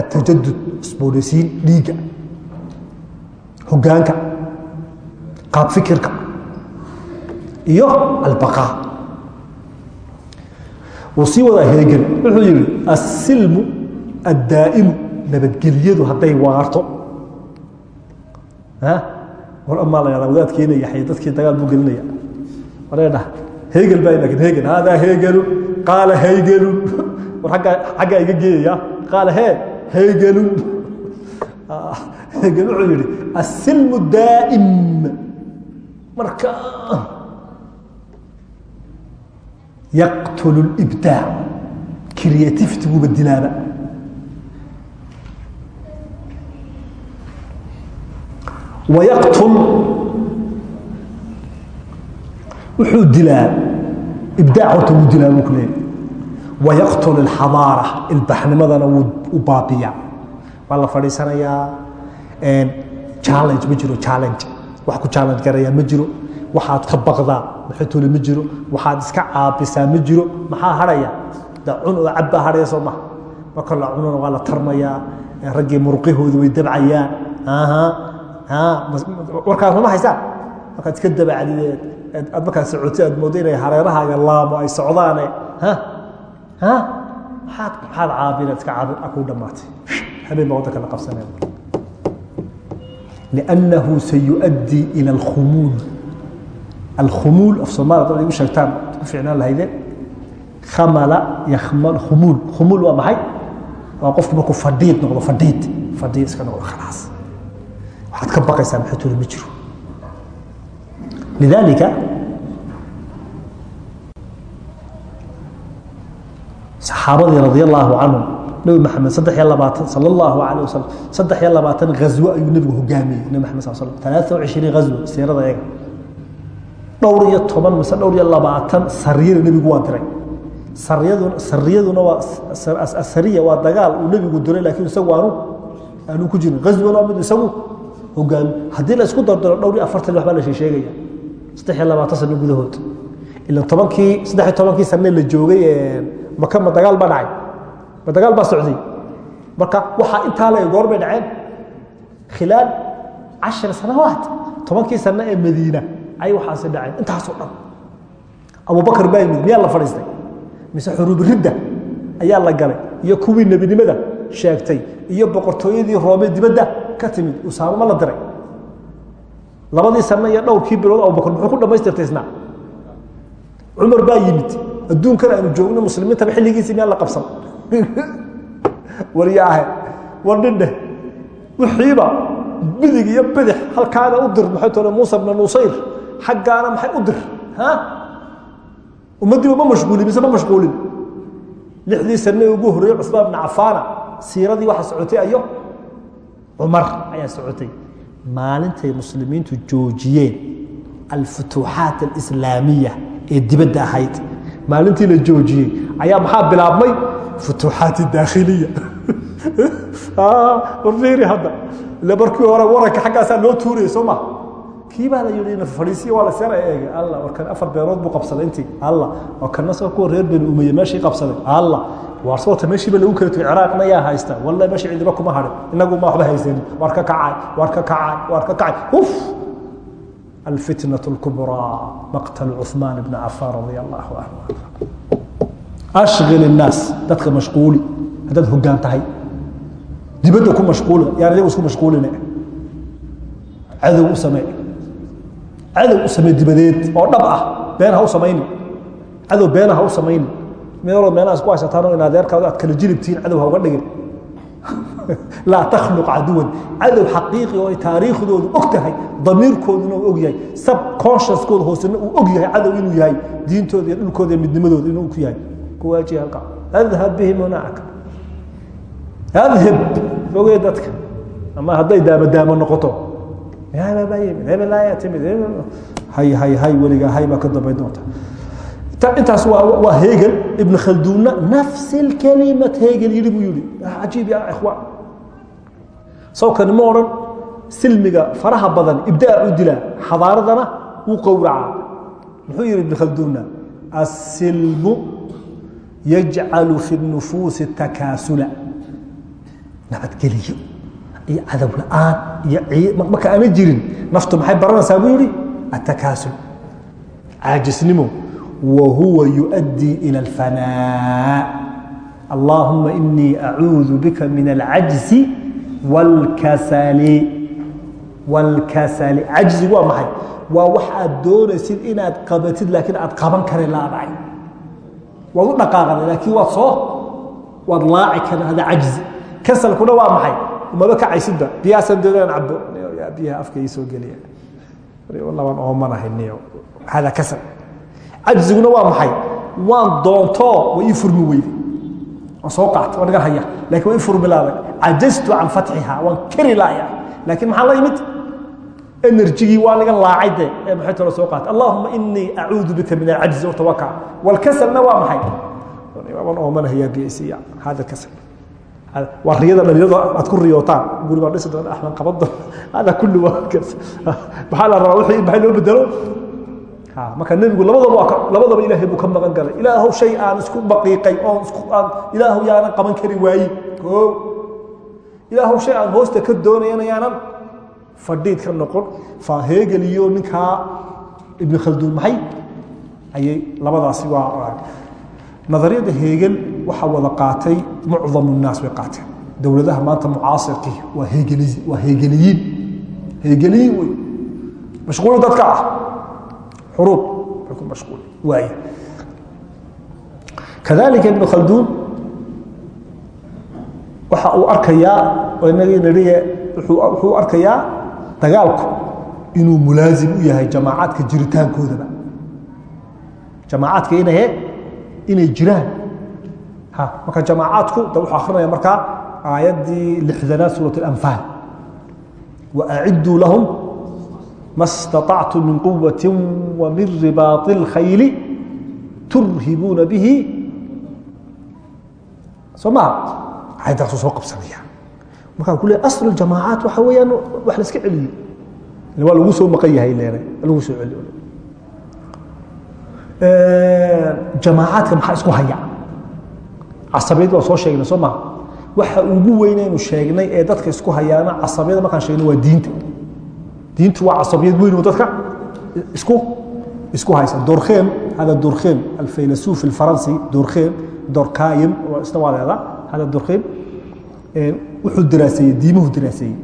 atajadud isboonaysiin dhiigga hogaanka qaab fikirka iyo albaqaa wuu sii wadaa heegel wuxuu yihi asilmu addaa'imu nabadgelyadu hadday waarto. War amaa la yahdaa wadaadkeena yaxya dadkii dagaal buu gelinaya. Wareedha hegel baa hegel haadaa hegelu qaala heygelun war aggaa iga geeyaya qaala he heygelun hegel wuxuu yihi asilmu daa'im. Marka yaqtulu libdaac creativity buuba dilaaba wayaqtul wuxuu dilaa ibdaac horta dilaa buu ku wayaqtul ilxadaara ilbaxnimadana wuu baabiyaa waa la fadhiisanayaa challenge ma jiro challenge. wax ku challenge garayaa ma jiro waxaad ka baqdaa maxatole ma jiro waxaad iska caabisaa ma jiro maxaa harhaya da cun oo cabbaa harhaya soo maha marka la cunona waa la tarmayaa raggii murqihooda way dabcayaan warkaas mama haysaan markaad iska dabacdideed aad markaad socotay aad moodo inay hareerahaaga laamo ay socdaane maxaad caabinaad iska caabin ku dhammaatay habeen baa waddanka la qabsanaya liannahu sayuؤaddii ila alkhumuul. Alkhumuul af soomali dad igu sheegtaan ku ficnaan lahaydeen khamala yakmal khumuul khumuul waa maxay? Waa qofku markuu fadhiid noqdo fadhiid fadhiid iska noqdo khalaas. Waxaad ka baqaysaa maxay tuli ma jiro? Lidaalika saxaabadii radi allaahu canhum nebi maxamed saddex iyo labaatan sala allahu calayh wasalam saddex iyo labaatan ghaswo ayuu nebigu hogaamiyey nebi maxamed sal slam talaata wa cishriin ghaswo siirada eega. Dhowr iyo toban mise dhowr iyo labaatan sariyada nebigu waa diray. Sariyaduna sariyaduna waa asariya waa dagaal uu nebigu diray laakiin isagu aanu aanu ku jirin. Ghaswana mid isagu hogaami. Haddii la isku dardaro dhowr iyo afartan waxbaa la sheegaya. Saddex iyo labaatan sano gudahood. Ila tobankii saddex iyo tobankii sane la joogay maka ma dagaal baa dhacay? Ma dagaal baa socday. Marka waxaa intaa le goor bay dhaceen. Khilaal cashar sanawaat tobankii sane ee madiina ay waxaasi dhaceen. Intaasoo dhan abubakar baa yimid miyaa la fadhiistay? Mise xuruubiridda ayaa la galay iyo kuwii nebinimada sheegtay iyo boqortooyadii roome dibadda ka timid usaamo ma la diray? Labadii sane iyo dhowrkii bilood abubakar muxuu ku dhamaystirtay isna? Cumar baa yimid adduunkan aanu joogno muslimiintaba xilligiisi miyaan la qabsan? Waryaahe war dhindheh wixiiba bidig iyo bidix halkaana u dir maxay tole muusa bna nusayr xaggaana maxay u dir ummaddiiba ma mashquulin mise ma mashquulin? Lixdii sane ugu horreeyey cusmaan bna cafaana siiradii waxa socotay ayo? Cumar ayaa socotay. Maalintay muslimiintu joojiyeen alfutuuxaat alislaamiya ee dibadda ahayd maalintii la joojiyey ayaa maxaa bilaabmay futuuxaat daakhiliya. Warfiiri hadda. Ile markii hore waranka xaggaasaa loo tuurayay soo ma? Kii baa la yidhi fadhiisiya waa la seera eegay alla war kan afar beerood buu qabsaday intii alla oo kanna soo kuwa reer bani umaye meeshii qabsaday alla waar soota meeshiiba lagu kala tegay ciraaqna yaa haysta wallahi meeshii cidiba kuma hadhin inagu ma waxba haysanin. Waar ka kacay waar ka kacay waar ka kacay. Uf الفتنة الكبرى مقتل عثمان بن عفان رضي الله عنه أشغل الناس dadka مشغuuli hadaad hogaan tahay dibadda ku mashquula yaan iyagu isku mashquulina cadow u samee cadow u samee dibadeed oo dhab ah been ha u samayni cadow beena ha u samayni meeloo meelaha isku haysataan in adeerkaada aad kala jilibtihiin cadow ha uga dhigin laa takhluq caduwan cadow xaqiiqi oo ay taariikhdoodu og tahay damiirkooduna uu og yahay subconsciouskooda hoosena uu og cadow inuu yahay diintooda iyo dhulkooda iyo midnimadooda inuu ku yahay ku waajiya halka adhab bihim hunaaka adhib fogee dadka ama hadday daamadaamo noqoto hebel hegel ibn khalduunna nafs اkalimat hegel yidhi buu yihi cajiib ya ikhwaan sawkani ma odhan silmiga faraha badan ibdaa u dilaa xadaaradana wuu qowracaa muxuu yihi ibn khalduunna asilmu yajcalu fi nufuusi takaasula nabadgeliyo iyo cadow la-aan iyo marka aana jirin naftu maxay baranaysaa buu yihi atakaasul caajisnimo وهو يؤدي إلى الفناء اللهم إني أعوذ بك من العجز walkasali. Cajzigu waa maxay? Waa wax aad doonaysid inaad qabatid laakiin aad qaban karan laa dhacay waad u dhaqaaqday laakiin waad soo waad laaci karan hada cajzi. Kasalkuna waa maxay? Maba kacaysidba biyaasan doonaan cabo biyaha afka ii soo geliya. Labaan oomanahayo hada kasal. Cajziguna waa maxay? Waan doontoo way ii furmi weyday waan soo qaatay waan naga haya laakiin waa ii furmi laaday cajaztu can fatxiha waan kari laaya laakiin maxaa la yimid? Enerjigii waa naga laacay de ee maxay talo soo qaatay? Allahuma inii acuudu bika min alcajzi watawaka walkasalna waa maxay? Waan oomanahayaa biyaysiya hada kasal. Waa riyada dhalinyarada aad ku riyootaan. Guri baan dhisi doona axmed qabado hada kulli waa maxaa la rabaa? Wixii maxay loo bedelo marka nebigu labadaba labadaba ilaahay buu ka maqan galay. Ilaahw shay aan isku baqiiqay oo aan ilaahw yaanan qaban kari waayin o ilaahw shay aan hoosta ka doonayana yaanan fadhiid ka noqon. Faheegel iyo ninkaa ibn khalduun maxay ayay labadaasi waa nadariyadda heegel waxaa wada qaatay mucdamu nnaas bay qaateen dowladaha maanta mucaasirkii waa heegeliyiin heegeliyin wey. Mashquuli dadka ah kadalika ibnu khalduun waxa uu arkayaa oo inagii nidhiye wuxuu arkayaa dagaalku inuu mulaasim u yahay jamaacaadka jiritaankoodaba jamaacaadka inahe inay jiraan marka jamaacaadku da wuxuu akrinaya markaa aayaddii lixdanaad suurat اlanfaal waaciduu lahum ma staactu min quwati wa min ribaai اlkhayli turhibuuna bihi soo maha xaydaasu soo qabsanaya markaa ku le aslu jamaacaat waxa weyaan wax laska celiyey waa lagu soo maan yahay len lagu soo celi jamaacaadka maxaa isku haya casabiyad waa soo sheegna soo maha waxa ugu weyna aynu sheegnay ee dadka isku hayaana casabiyada markaan sheegna waa diinta diintu waa casabiyad weyn oo dadka isku isku haysa. Dorkhem hada dorkhem alfaylasuf alfaransi dorkhem dorkayim isna waa leedaa hada dorkhem wuxuu daraaseeyey diimuhu daraaseeyey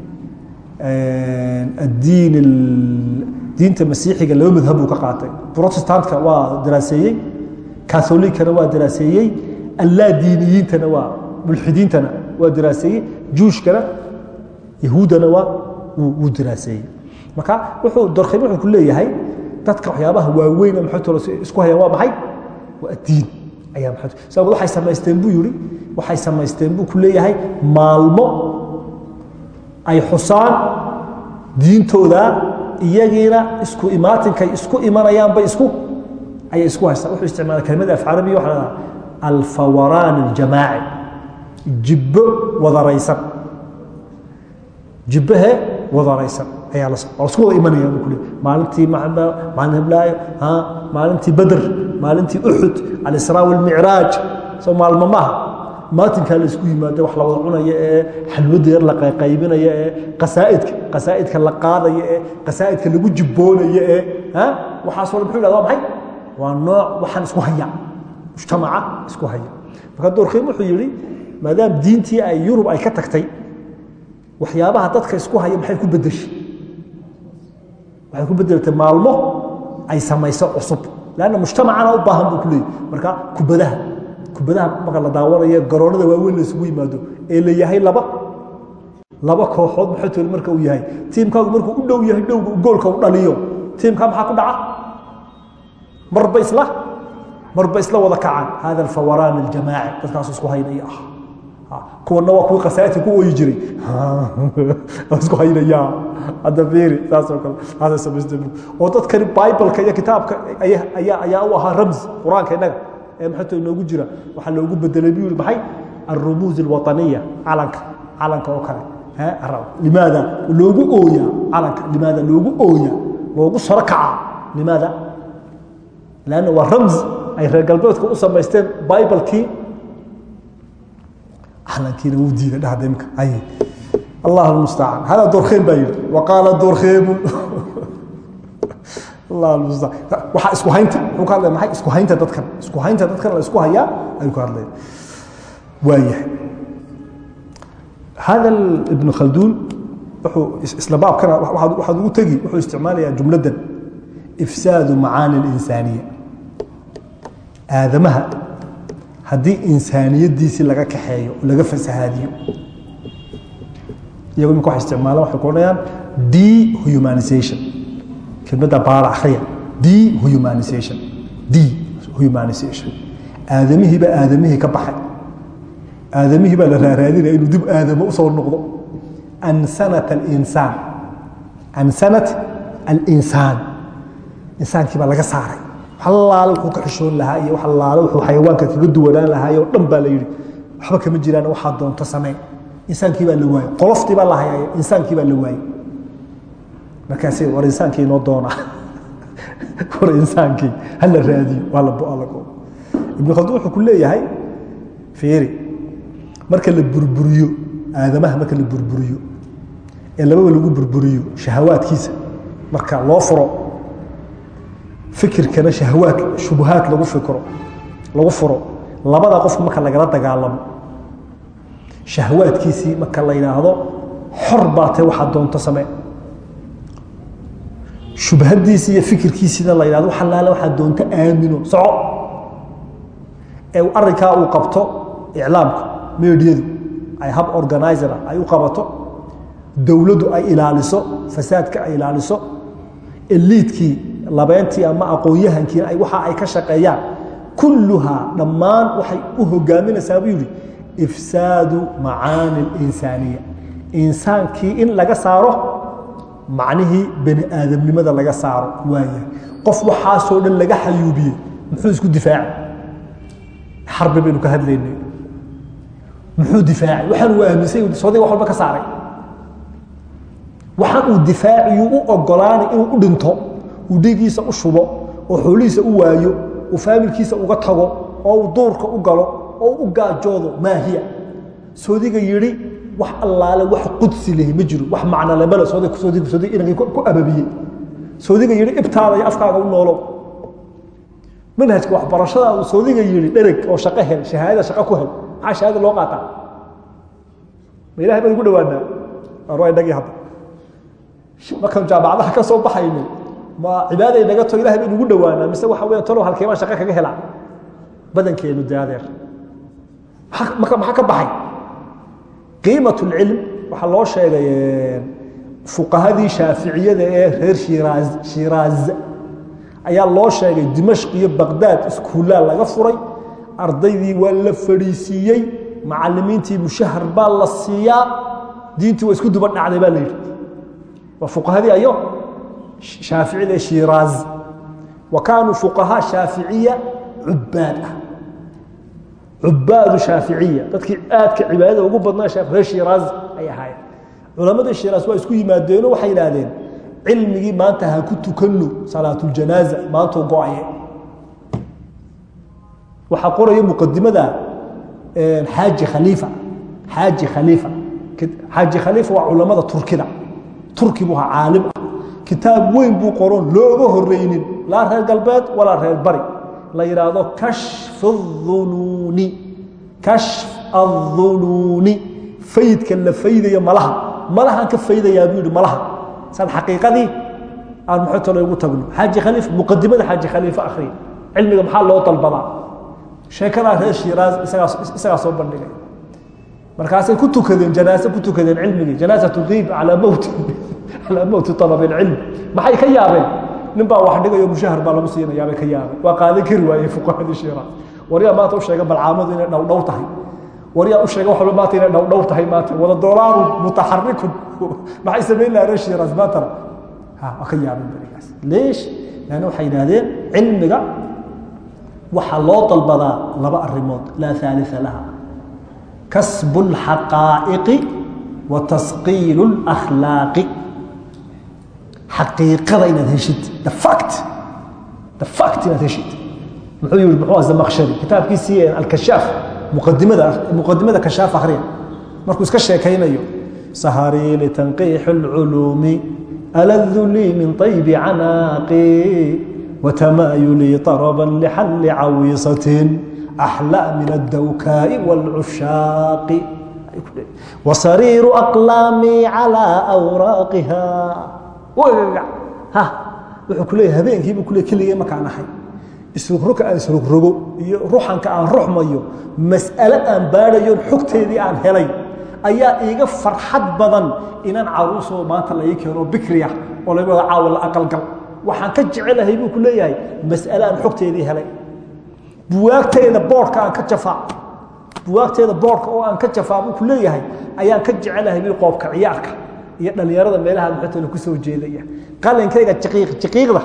addiin diinta masiixiga laba madhab buu ka qaatay. Protestantka waa daraaseeyey katholikana waa daraaseeyey allaa diiniyiintana waa mulxidiintana waa daraaseeyey juushkana yahuuddana waa wuu daraaseeyey marka wuxuu dorkhem wuxuu ku leeyahay dadka waxyaabaha waaweyn maxaytolo isku hayaan waa maxay? Waa addiin ayaa maxay sabab waxay samaysteen buu yidhi waxay samaysteen buu ku leeyahay maalmo ay xusaan diintooda iyagiina isku imaatinkay isku imanayaan bay isku ayay isku haystaan wuxuu isticmaala kelimada af carabiya waxa la alfawaraan aljamaaci. Jibbo wadaraysan. Jibbahe wadaraysan isku wada imanaya leeyahay. Maalintii maalin heblaayo ha maalintii badr maalintii uxud alisraa walmicraaj soo maalmo maaha maatinkaa la isku yimaado wax la wada cunaya ee xalwada yar la qaybinaya ee qasaa'idka qasaa'idka la qaadaya ee qasaa'idka lagu jibboonaya ee waxaas wala muxuu yidhahda waa maxay? Waa nooc waxaan isku haya. Mujtamaca isku haya. Marka doorkheym wuxuu yidhi maadaama diintii ay yurub ay ka tagtay waxyaabaha dadka isku haya maxay ku bedeshay waxay ku bedelatay maalmo ay samayso cusub. Lanna mujtamacana u baahan buu ku leeyay marka kubadaha. Kubadaha marka la daawanayo garoonada waaweyn la isugu yimaado ee la yahay laba. Laba kooxood maxaytood marka uu yahay. Tiimkaagu markuu u dhow yahay dhowga goolka u dhaliyo. Tiimkaa maxaa ku dhaca? Marba isla marba isla wada kacaan. Hada alfawaraan aljamaaci dadkaasu isku haynaya. ah kuwana waa kuwii qasaa'idka ku ooyi jiray. Isku haynayaa. Hadda fiiri saasoo kale. Saasay samaysteen oo dadkani bibleka iyo kitaabka ayaa ayaa u ahaa ramsi qur'aanka innaga ee maxayto inoogu jira. Waxaa loogu bedelay buu yiri maxay? Alrumuuz alwataniya. Calanka calanka oo kale. Limaada? Loogu ooyaa. Calanka. Limaada loogu ooyaa. Loogu saro kacaa limaada? Lanna waa ramsi ay reer galbeedka u samaysteen biblekii calankiina wuu diiday dhahda imka allah almustacaan hada doorkheem baa yidhi wa qaala doorkheemun allah almustacaan waxaa isku haynta muxuu ka hadlaya maxay isku haynta dadkan? Isku haynta dadkan la isku hayaa? Ayuu ka hadlaya waayahay hada ibn khalduun wuxuu isla baabkana waxaad ugu tegi wuxuu isticmaalayaa jumladan ifsaadu macaani اlinsaaniya aadamaha haddii insaaniyadiisii laga kaxeeyo laga fasahaadiyo. Iyago imika waxay isticmaalaan waxay ku odhanayaan dehumanization. Kelmadda baara akhriya dehumanization. Dehumanization. Aadamihii baa aadamihii ka baxay. Aadamihii baa la raaraadinaya inuu dib aadamo u soo noqdo. Ansanat alinsaan. Ansanat alinsaan. Insaankii baa laga saaray allaale wuxuu ka xishoon lahaa iyo wax allaale wuxuu xayawaanka kaga duwanaan lahaay oo dhan baa la yidhi waxba kama jiraan waxaa doonto samee insaankii baa la waayey qoloftii baa la hayay insaankii baa la waayey markaasay war insaankii inoo doona. War insaankii ha la raadiyo waa la bo-a lago ibnu khaldun wuxuu ku leeyahay fiiri marka la burburiyo aadamaha marka la burburiyo ee lababa lagu burburiyo shahawaadkiisa marka loo furo fikirkana shahawaad shubuhaad lagu fikro lagu furo labada qofka marka lagala dagaalamo shahwaadkiisii marka la yidhaahdo xor baa waxaad doonto samee. Shubhadiisi iyo fikirkiisina la yidhahdo wax allaale waxaa doonto aamino soco. Ee arrinkaa uu qabto iclaamku meediyadu ay hab organizera ay u qabato dowladdu ay ilaaliso fasaadka ay ilaaliso eliidkii labeentii ama aqoon-yahankiina ay waxa ay ka shaqeeyaan. Kulluhaa dhammaan waxay u hogaaminaysaa buu yidhi ifsaadu macaani اlinsaaniya insaankii in laga saaro macnihii bani aadamnimada laga saaro. Waayahay qof waxaasoo dhan laga xayuubiyey muxuu isku difaaci? Xarbi baynu ka hadlaynay. Muxuu difaacay waxaan uu aaminsay soodiga wax walba ka saaray. Waxaan uu difaaciyuu u ogolaanay inuu u dhinto uu dhiigiisa u shubo oo xoolihiisa u waayo uu faamilkiisa uga tago oo uu duurka u galo oo u gaajoodo maahiya soodiga yidhi wax allaale wax qudsi lehi ma jiro wax macnolemale soodiga ku ababiyey soodiga yidhi ibtaada iyo afkaaga u noolow manhajka waxbarashada uu soodiga yidhi dhereg oo shaqo hel shahaadada shaqo ku hel maxaa shahaada loo qaataa? Ma ilahay baan ugu dhawaanaa arwaa inagii hadda. Markaan jaamacadaha ka soo baxayno ma cibaaday naga to ilahay baynu ugu dhawaanaa mise waxa weya talow halkee baan shaqo kaga helaa? Badankeenu daadeer. Maxaa ka baxay? Qiimat اlcilm waxaa loo sheegay fuqahadii shaaficiyada ee reer shiiraaz shiiraaz ayaa loo sheegay dimashq iyo baqdaad iskuullaa laga furay. Ardaydii waa la fadhiisiiyey macalimiintii mushahar baa la siiyaa diintii waa isku duba dhacday baa la yidhi. Waa fuqahadii ayo shaaficida ee shiiraaz wa kaanuu fuqahaa shaaficiya cubaad ah. Cubaadu shaaficiya. Dadkii aadka cibaadada ugu badnaa reer shiiraaz ay ahaayeen. Culamadii shiiraaz waa isku yimaadeenoo waxay yidhaahdeen cilmigii maanta ha ku tukanno salaatuljanaaza maantuu go'aye waxaa qoraya muqadimada xaaji khaliifa. Xaaji khaliifa. Xaaji khaliifa waa culamada turkida. Turki buu ahaa caalim ah kitaab weyn buu qoron looga horeynin laa reer galbeed walaa reer bari la yidhaahdo kashf اunuuni kashf aلظunuuni faydka la faydayo malaha malahaan ka faydayaa buu yihi malaha saan xaqiiqadii aan muxutalo ugu tagno xaaji khaliif muqadimada xaaji khaliifa akhriya cilmiga maxaa loo dalbadaa sheekadaa reer shiiraaz isagaa soo bandhigay markaasay ku tukadeen janaaso ku tukadeen cilmigii janaasat diib calaa mowti calaa mowti alab maxay ka yaabeen? Nin baa wax dhigayo mushahar baa lagu siinayaabay ka yaabeen. Waa qaadan kari waayey fuqahadii shiiraaz waryaa maanta u balcaamadu inay dhowdhow tahay. Waryaa u sheega wax walba maanta inay dhowdhow tahay maanta. Wada doolaaru mutaxarikun maxay samayn lahaa reer shiiraaz maantana waa ka yaabeen berigaas. Leesh laanna waxay yidhaahdeen cilmiga waxaa loo dalbadaa laba arimood laa aalia laha. Kasbu اlxaqaa'iqi wa taskiilu اlakhlaaqi xaqiiqada inaad heshid the fact the fact inaad heshid muxuu yihi muxuu zamakshari kitaabkiisii alkashaaf muqadimada muqadimada kashaaf akhriya markuu iska sheekaynayo saharii litanqiixi اlculuumi aladu lii min طaybi canaaqi وتمايلي طربا لحل عويصة أحلى من الدوكاء والعشاق وصرير أقلامي على أوراقها ها wuxuu ku leeyahay habeenkiibu ku leey keligee markaan ahay. Isrugroka aan isrugrogo iyo ruuxanka aan ruxmayo mas'ale aan baadhayo xogteedii aan helay ayaa iiga farxad badan inaan caruusoo la ii keeno bikriya oo laga wada caawa la aqalgal. Waxaan ka jecelahay aan ka jafaa. Buu ku leeyahay ayaan ka jecelahay buu qoobka ciyaarka iyo dhallinyarada meelaha muxutala ku soo jeedaya. Qalinkayga jiqiiq jiqiiqda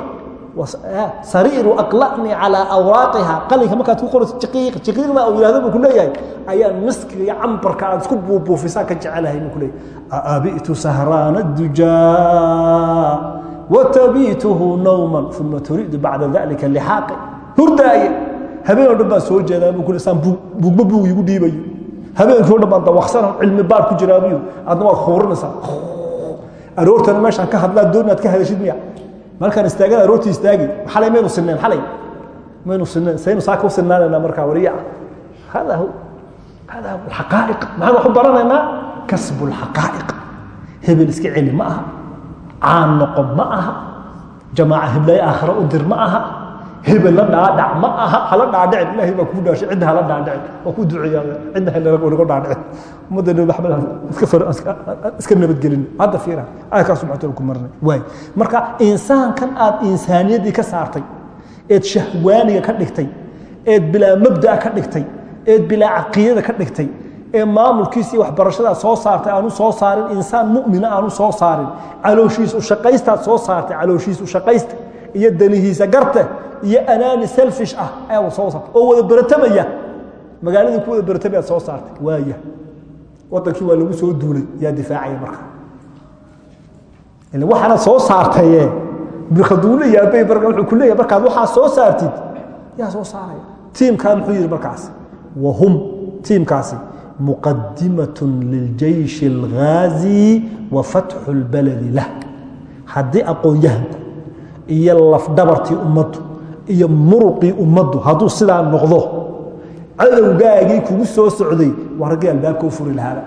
sariiru aqla'nii calaa awraaqiha. Qalinka markaad ku qorayso jiqiiq jiqiiqda uu yidhahdo buu ku leeyahay ayaan miskiga iyo cambarka aad isku buubuufisaan ka jecelahay buu ku leeyahay. Abi'tu sahraana dujaa wtabiituhu nawma uma turiidu bacda dalika lixaaqi. Hurdaaye habeen o dhan baan soo jeedaa bu ku saan bugba buug igu dhiibayo. Habeenkii o dhan baan dawaqsana cilmi baar ku jiraa buyu adna waad khuurinaysaa aroortana meeshaan ka hadlaa doon aad ka hadashid miya. Markaan istaagan aroortii istaagi xalay maynu sineen xalay maynu sineen saynu saa ku sinaanaynaa markaa wariya hada hu hada hu alxaqaa'iq. Maxaan wax u baranaynaa? Kasbu alxaqaa'iq hebel iska celi ma aha. Caan noqon ma aha. Jamaaca hiblaayo aakhira u dir ma aha hebel la dhaadhac ma aha hala dhaadhicin ilahay baa kuu dhaashay cidda hala dhaadhicin waa ku duceeya cidda halaga dhaadhicin. Ummadda nabi maxamed iska nabadgelin. Hadda fiira ayakaasu maxtoola ku marinay waay. Marka insaankan aad insaaniyaddii ka saartay eed shahwaaniga ka dhigtay eed bilaa mabdaa ka dhigtay eed bilaa caqiidada ka dhigtay ee maamulkiisii waxbarashadaa soo saartay aanu soo saarin insaan mumina aanu soo saarin calooshiis u shaqaystaad soo saartay calooshiis u shaqaysta iyo danihiisa garte iyo anaani selfish ah ayaa soo saartay oo wada beratamaya magaaladii ku wada beratamaya soo saartay waaya wadankii waa lagu soo duulay yaa difaacaya marka waxaana soo saartaye bikaduule iyo abey marka wuxuu ku leeyahay markaad waxaa soo saartid yaa soo saaraya tiimkaa muxuu yidhi markaas wahum tiimkaasi muqadimaة liljeyش اlghaazi wa fatxu اlbaladi lah haddii aqoon-yahanku iyo lafdhabartii ummaddu iyo muruqii ummaddu hadduu sidaa noqdo cadowgaagii kugu soo socday waa raggii albaabka u furi lahaaba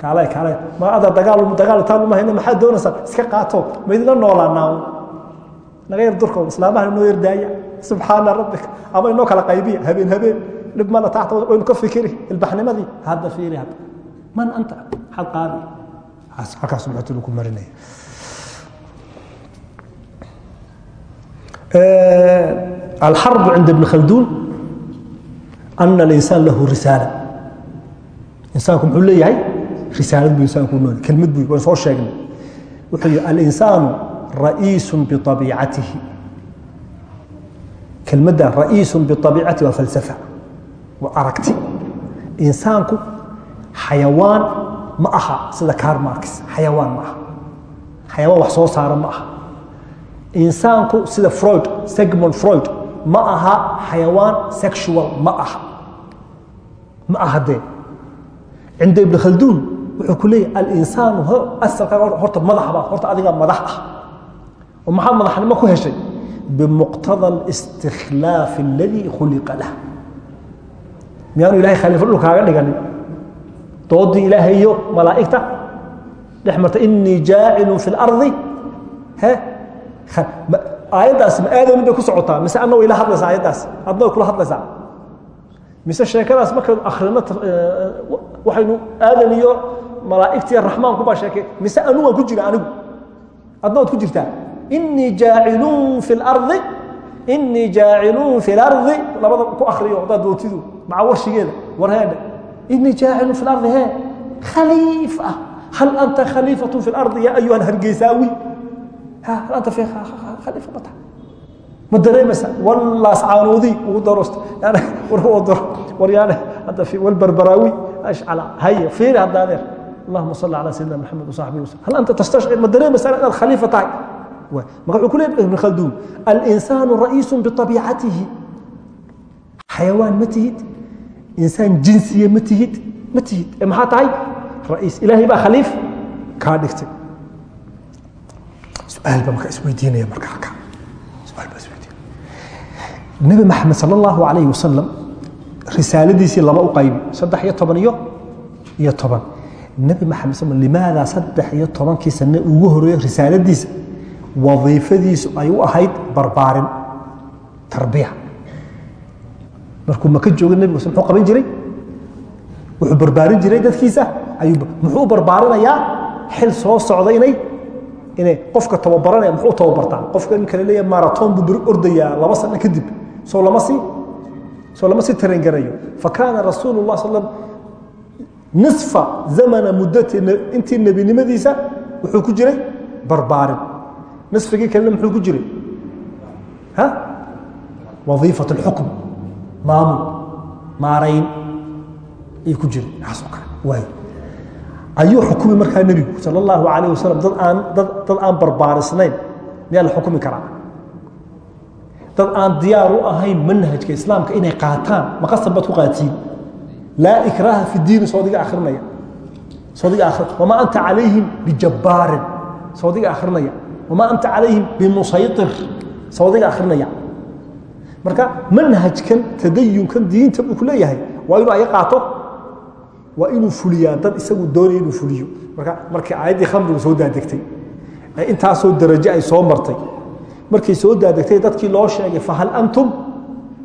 kaale kaale ma ada dagaal dagaal taan uma hayna maxaad doonaysaa iska qaato ma idinla noolaanaa naga yar durkow islaamaha inoo yar daaya subxaana rabbika ama inoo kala qaybiya habeen habeen dhib mala taxta waynu ka fikiri ilbaxnimadii hadda fiiri hadda man anta maxaad qaadi halkaas muxuu ku marinaya alxarb cinda ibn khalduun ana alinsaan lahu risaala insaanku muxuu leeyahay risaalad buu insaanku nool kelmad buu waan soo sheegnay wuxuu yihi alinsaanu ra'iisu biabiicatihi kelmadda ra'iisu biabiicati waa falsafa waa aragti insaanku xayawaan ma aha sida kaar xayawaan ma aha xayawaan wax soo saara ma aha insaanku sida freud segmond freud ma aha xayawaan sexual ma aha. Ma aha dee. Cinda ibn khalduun wuxuu ku leeyahy alinsaanu asalka horta madax baa horta adiga madax ah. Oo maxaa madaxnimo ku heshay? Bimuqtada اlistikhlaafi aladii khuliqa lah miyaanu ilahay khaliifo dhulkaaga dhiganin? Doodii ilaahay iyo malaa'igta? Dhex marta inii jaacilu fi اlardi he aayaddaas ma aadamin bay ku socotaa? Mise anna way la hadlaysaa aayaddaas kula hadlaysaa? Mise sheekadaas markaynu akhrino waxaynu aadan iyo malaa'igtiiyo raxmaanku baa sheekay mise anu waan ku jira anigu? Adna ku jirtaa? Inii jaaciluun fi lardi inii jaaciluun fi lardi labada ku akhriyo haddaad dootidu maca warshigeeda warheedhe. Inii jaacilun fi lardi hee khaliif ah. Hal anta khaliifatu fi lardi yaa ayuha alhargeysaawi anta khaliifa ma tahay ma dareemaysa? Wallaas caanuudi ugu darusta waryaane barbaraawi ashcala haya fiiri haddaadeer allahuma salli calaa sayidina maxamed wasaxbihi wasallam hal anta tastashcir ma dareemaysaa inaad khaliifa tahay? Maka wuxuu ku leeyahy ibn khalduun alinsaanu ra'iisun biabiicatihi xayawaan ma tihid? Insaan jinsiya ma tihid? Ma tihid. Ee maxaa tahay? Ra'iis. Ilaahay dhigtay su'aal baa marka isweydiinaya marka halka. Su'aal baa isweydiinaya nabi maxamed sala allahu calayhi wasalam risaaladiisii laba u qaybi saddex iyo toban iyo iyo toban. Nabi maxamed sal limaada saddex iyo tobankii sane ugu horeeyo risaaladiisa wadiifadiisu ay u ahayd barbaarin tarbiya. Markuu maka jooga nebigu muxuu qaban jiray? Wuxuu barbaarin jiray dadkiisa? Muxuu barbaarinayaa? Xil soo socda inay inay qofka tababaranaya muxuu tababartaa? Qofka in kale maraton buu beri ordayaa laba sano kadib. Soo lama sii soo lama sii taran garayo. Fakaana rasuulu llah sal nisfa zamana muddati intii nebinimadiisa wuxuu ku jiray barbaarin. Nisfigii kalena muxuu ku jiray? Ha? Wadiifat اlxukm maamul maarayn ayuu ku jiray. Waxaasoo kale waay ayuu xukumi markaa nebigu sal اllahu alayh wasalam dad aan barbaarisnayn miyaa la xukumi karaa? Dad aan diyaar u ahayn manhajka islaamka inay qaataan maqasab baad ku qaatiin? Laa ikraaha fi diini soodiga akhrinaya. Soodiga akhri wamaa anta calayhim bijabbaarin soodiga akhrinaya. Wamaa anta calayhim bimusaytir. Soodiga akhrinaya. Marka manhajkan tadayunkan diinta buu ku leeyahay. Waa inuu aya qaato waa inuu fuliyaa dad isagu doonaya inuu fuliyo. Markii aayaddii khamrigu soo daadegtay ee intaasoo darajo ay soo martay. Markay soo daadegtay dadkii loo sheegay fahal antum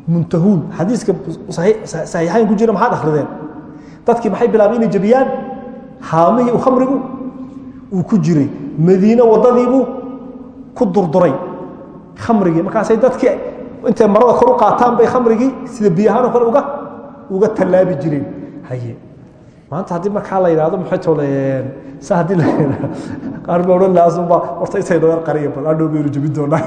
muntahuun? Xadiiska saxiixayn ku jira maxaad akhrideen? Dadkii maxay bilaabeen inay jebiyaan haamihii khamrigu uu ku jiray. Madiine waddadiibuu ku durduray. Khamrigii markaasay dadkii intay marada kor u qaataan bay khamrigii sida biyahaanoo kale uga tallaabi jireen. Haye maanta haddii markaa la yidhahdo maxay toleen sa haddii la qaar ba odhan lahasunba horta intay noo qariya bal adhow baynu jebin doonaa.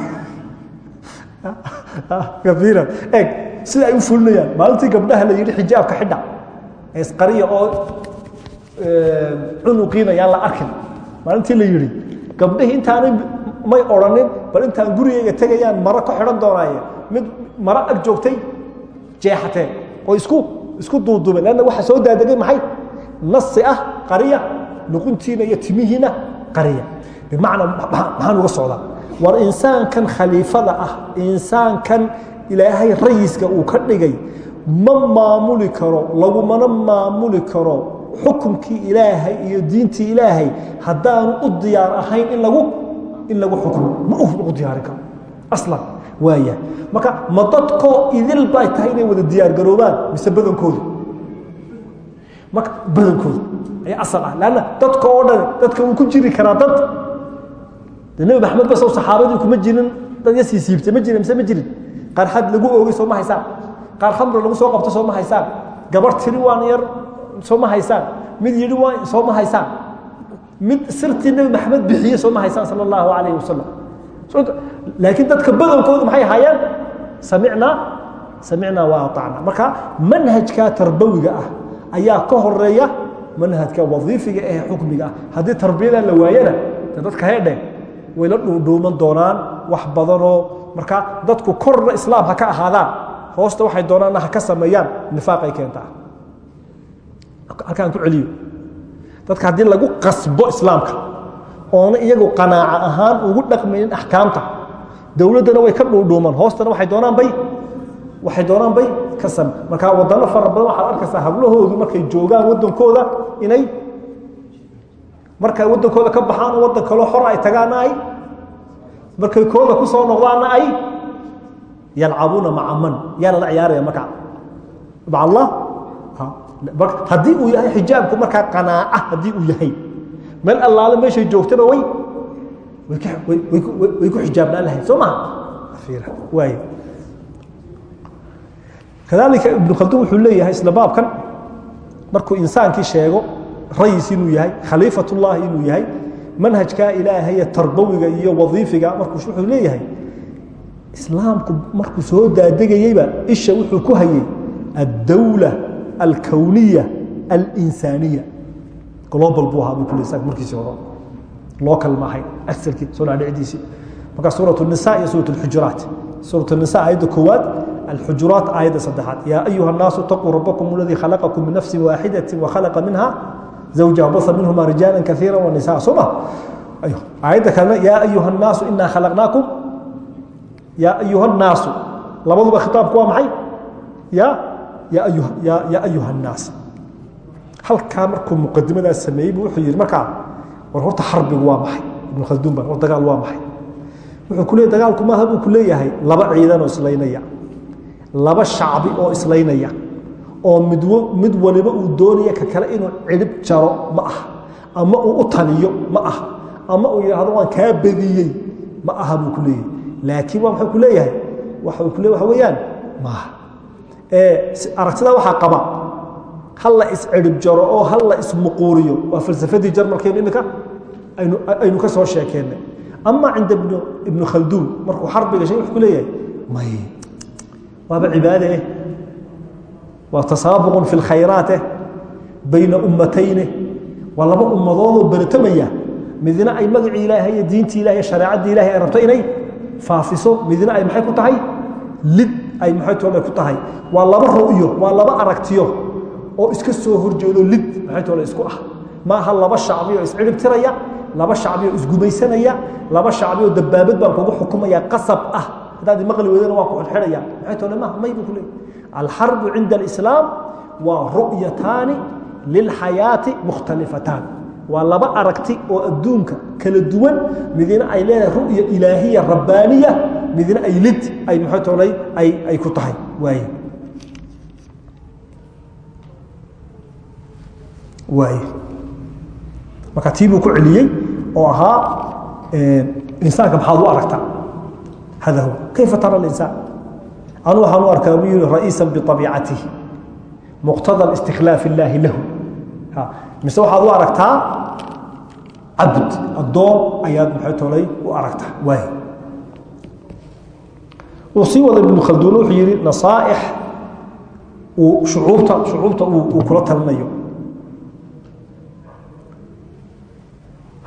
Kafiiran eeg sida ay u fulinayaan maalintii gabdhaha la yidhi xijaabka xidha. Isqariya oo cunuqiina yaan la arkin. Maalintii la yidhi gabdhihii intaanay may odhanin bal intaan gurigayga tegayaan maro ka xidhan doonaaye. Mid maro ag joogtay jeexateen oo isku isku duuduubeen lanna waxa soo daadegay maxay nasi ah qariya luquntiina iyo timihiina qariya. Bimacnaa maxaan uga socdaa? War insaankan khaliifada ah insaankan ilaahay rayiska uu ka dhigay ma maamuli karo lagumana maamuli karo xukunkii ilaahay iyo diintii ilaahay. Haddaanu u diyaar ahayn in lagu in lagu xukmo ma u diyaarin karo. Aslan waaya. Marka ma dadkoo idil bay tahay inay wada diyaargaroobaan mise badankoodu marka badankoodu ayaa asal ah. Lanna dadka oo dhan dadka uu ku jiri karaa dad. De nebi maxamed basow saxaabadii kuma jirin dad ya sii siibtay ma jirin mise ma jirin. Qaar xad lagu oogay soo ma haysaan. Qaar khamri lagu soo qabto soo ma haysaan. Gabar tiri waan yar soo ma haysaan. Mid yidhi waan soo ma haysaan. Mid sirtii nebi maxamed bixiye soo ma haysaan sala allahu calayhi wasalam laakiin dadka badankoodu maxay ahaayeen samicnaa samicnaa wa aطacna marka manhajka tarbawiga ah ayaa ka horreeya manhajka wadiifiga ee xukmiga. Ah haddii tarbiyadan la waayana dadka heedhe way la dhuudhuuman doonaan wax badanoo. Marka dadku korna islaam ha ka ahaadaan hoosta waxay doonaanna ha ka sameeyaan nifaaqay keentaa. Halkaan ku celiyo. Dadka haddii lagu qasbo islaamka oona iyagu qanaaco ahaan ugu dhaqmaynin axkaamta dowladdana way ka dhuudhuuman hoostana waxay doonaan bay waxay doonaan bay ka same marka wadano fara badan waxaad arkaysaa hablahoodu markay joogaan waddankooda inay markay waddankooda ka baxaan waddan kaloo xora ay tagaanna ay markay kooda ku soo noqdaanna ay yalcabuuna maca man. Yaa lala ciyaaraya marka. Maca allah haddii uu yahay xijaabku markaa qanaaca haddii uu yahay. Meel allaale meeshay joogtaba way way ku xijaabnaan lahayd soo maha waay kadalika ibnu khaldun wuxuu leeyahay isla baabkan markuu insaankii sheego rayis inuu yahay khaliifatullahi inuu yahay manhajkaa ilaahaye tarbawiga iyo wadiifiga markuu wuxuu leeyahay islaamku markuu soo daadegayeyba isha wuxuu ku hayay addawla alkowniya alinsaaniya global buu ahaa buu ku leeyahay markiisii hore local ma ahayn asalkii soo dhaadhicdiisii marka suurat الnisa iyo suurat اlxujuraat suurat الnisa aayadda koowaad الحجرات آية صدحات يا أيها الناس اتقوا ربكم الذي خلقكم من نفس واحدة وخلق منها زوجها وبث منهما رجالا كثيرا ونساء صبا أيوه آية كان يا أيها الناس إنا خلقناكم يا أيها الناس لبضوا خطابكم معي يا يا أيها يا يا أيها الناس هل كامركم مقدمة السماء بوحي مركع ورهورت حرب وامحي ابن خلدون بقى ودقال وامحي wuxuu ku leeyahay dagaalku maaha buu ku leeyahay laba ciidan oo islaynaya laba shacbi oo islaynaya oo mid mid waliba uu doonaya ka kale inuu cidhib jaro ma aha. Ama uu u taliyo ma aha. Ama uu yidhaahdo waan kaa badiyey ma aha buu ku leeyahay. Laakiin waa muxuu ku leeyahay? Waxa uu ku leeyahay waxa weeyaan maaha aragtidaa waxaa qaba hal la iscidhib jaro oo hal la ismuquuriyo waa falsafadii jarmalkeenu imika aynu ka soo sheekeennay. Ama cinda ibnu khalduun markuu xarbiga shay wuxuu ku leeyahay may waaba cibaade eh. Waa tasaabuqun fi lkhayraat eh. Bayna ummatayne waa laba ummadoodoo beratamaya midna ay magacii ilaahay iyo diintii ilahay iyo shareecaddii ilahay ay rabto inay faafiso. Midna ay maxay ku tahay? Lid ay maxay toole ku tahay. Waa laba ru'yo waa laba aragtiyo oo iska soo horjeedo lid maxay toole isku ah. Maaha laba shacbi oo iscidhib tiraya laba shacbi isgumaysanaya laba shacbi dabaabad baan kugu xukumaya qasab ah haddaad maqli weydana waa ku xidxidhaya maxay toole maaha may buu ku leeyahy alxarbu cinda alislaam waa ru'yataani lilxayaati mukhtalifataan waa laba aragti oo adduunka kala duwan midina ay leedahay ru'ya ilaahiya rabbaaniya midina ay lid ay maxay toolay ay ay ku tahay. Waaye. Waaye. Marka tii buu ku celiyey oo ahaa insaanka maxaad u aragtaa hada huwa kayfa tara alinsaan anu waxaan u arkaa buu yihi ra'iisan biabiicatihi muqtada istikhlaaf illaahi lahu mise waxaad u aragtaa cabd addoon ayaad maxay tolay u aragtaa waay uu sii wada ibnu khalduun wuxuu yihi nasaaix uu shucuubta shucuubta uu kula talinayo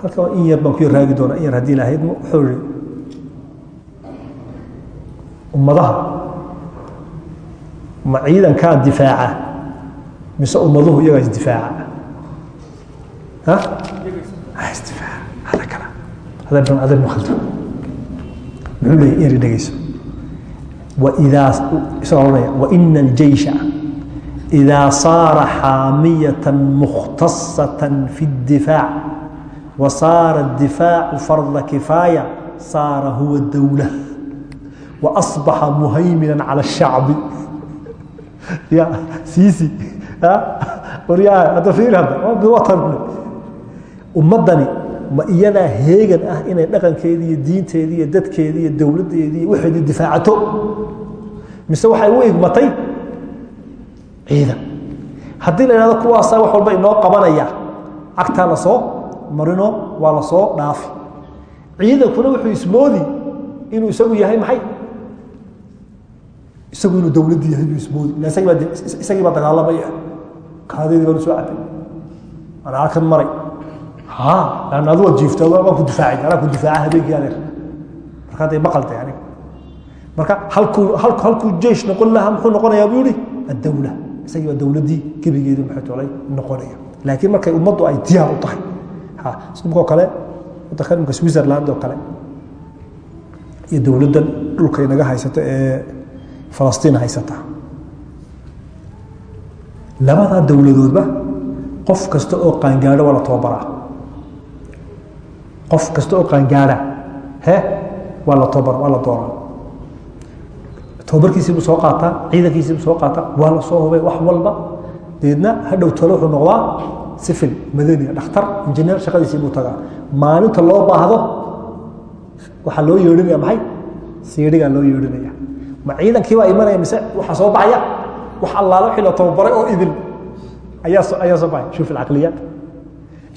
halka in yar baan ku raagi doonaa in yar haddii lahayd yihi ummadaha ma ciidankaa difaaca mise ummaduhu iyagaa isdifaaca hada kale hada ibn hada ibn khaldun muxuu leeyahy eri dhegeyso waidaa isagoo odhanaya waina aljeysha idaa saara xaamiyata mukhtasata fi اdifaac وصار الدفاع فرض كفاية صار هو الدولة وأصبح مهيمنا على الشعب يا سيسي ها وريا هذا في هذا بوطن ummadani ma iyadaa heegan ah inay dhaqankeedii iyo diinteedii iyo dadkeedii iyo dowladdeedii iyo waxeedii difaacato mise waxay u igmatay ciidan haddii la idhahdo kuwaasaa wax walba inoo qabanaya cagtaa la soo marino waa la soo dhaafi ciidankuna wuxuu ismoodi inuu isagu yahay maxay isagu inuu dowladdii yahay buu ismoodi isagii baa dagaalamaya. Kaadeedii baan soo cabay anaa halkan maray. Lan adu waad jiifta waan ku difaacay anaa ku difaaca habeenkii adeer marka hadday maqaltay aniga. Marka halkuu halku halkuu jeish noqon lahaa muxuu noqonayaa buu yihi addawla. Isagii baa dowladdii gebigeedu maxay tolay noqonaya. Laakiin markay ummaddu ay diyaar u tahay imkoo kale wadanka imika switzerland oo kale iyo dowladdan dhulka inaga haysata ee falastiin haysata. Labadaa dowladoodba qof kasta oo qaangaadho waa la tababaraa. Qof kasta oo qaangaadha he waa la tababar waa la doonaa tababarkiisiibuu soo qaataa ciidankiisiibuu soo qaataa waa la soo hubay wax walba. Deedna hadhow talo wuxuu noqdaa sifil madani dhakhtar injineer shaqadiisii buu tagaa. Maalinta loo baahdo waxaa loo yeedhinaya maxay? Siidhigaa loo yeedhinaya ma ciidankii baa imanaya mise waxaa soo baxaya? Wax allaale wixii la tababaray oo idin ayaa soo baxay. Shuf alcaqliyaat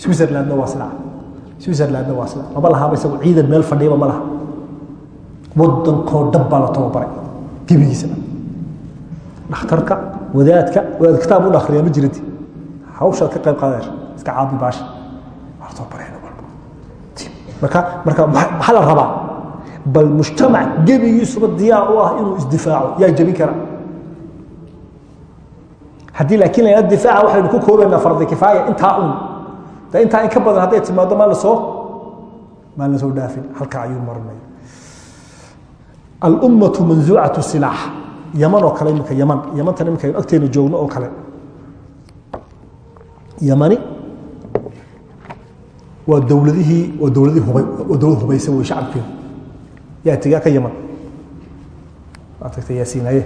switzerlandna waa sidaa switzerlandna waa sidaa maba lahaaba isagu ciidan meel fadhiyaba ma laha. Wadankoo dhan baa la tababaray. Gebigiisaba dhakhtarka wadaadka wadaad kitaab u akhriyaa ma jirati. Hawshaad ka qayb qaadayr iska caabi baasha waa tababareen marka marka maxaa la rabaa bal mujtamac gebigiisuba diyaar u ah inuu isdifaaco. Yaa jebin kara. Haddii laakiin la yidhahdo difaaca waxaynu ku koobaynaa fardi kifaaya intaa un. De intaa in ka badan hadday timaado maa la soo maa la soo dhaafin. Halkaa ayuu marinaya alummatu manzuucatu silaax yaman oo kale iminka yaman. Yamantan iminka aynu agteena joogno oo kale. Yamani waa dowladihii waa dowladihii hubay waa dowlad hubaysan wey shacabkeedu yaa tigaa ka yaman. Waa tagtay yaasiinaye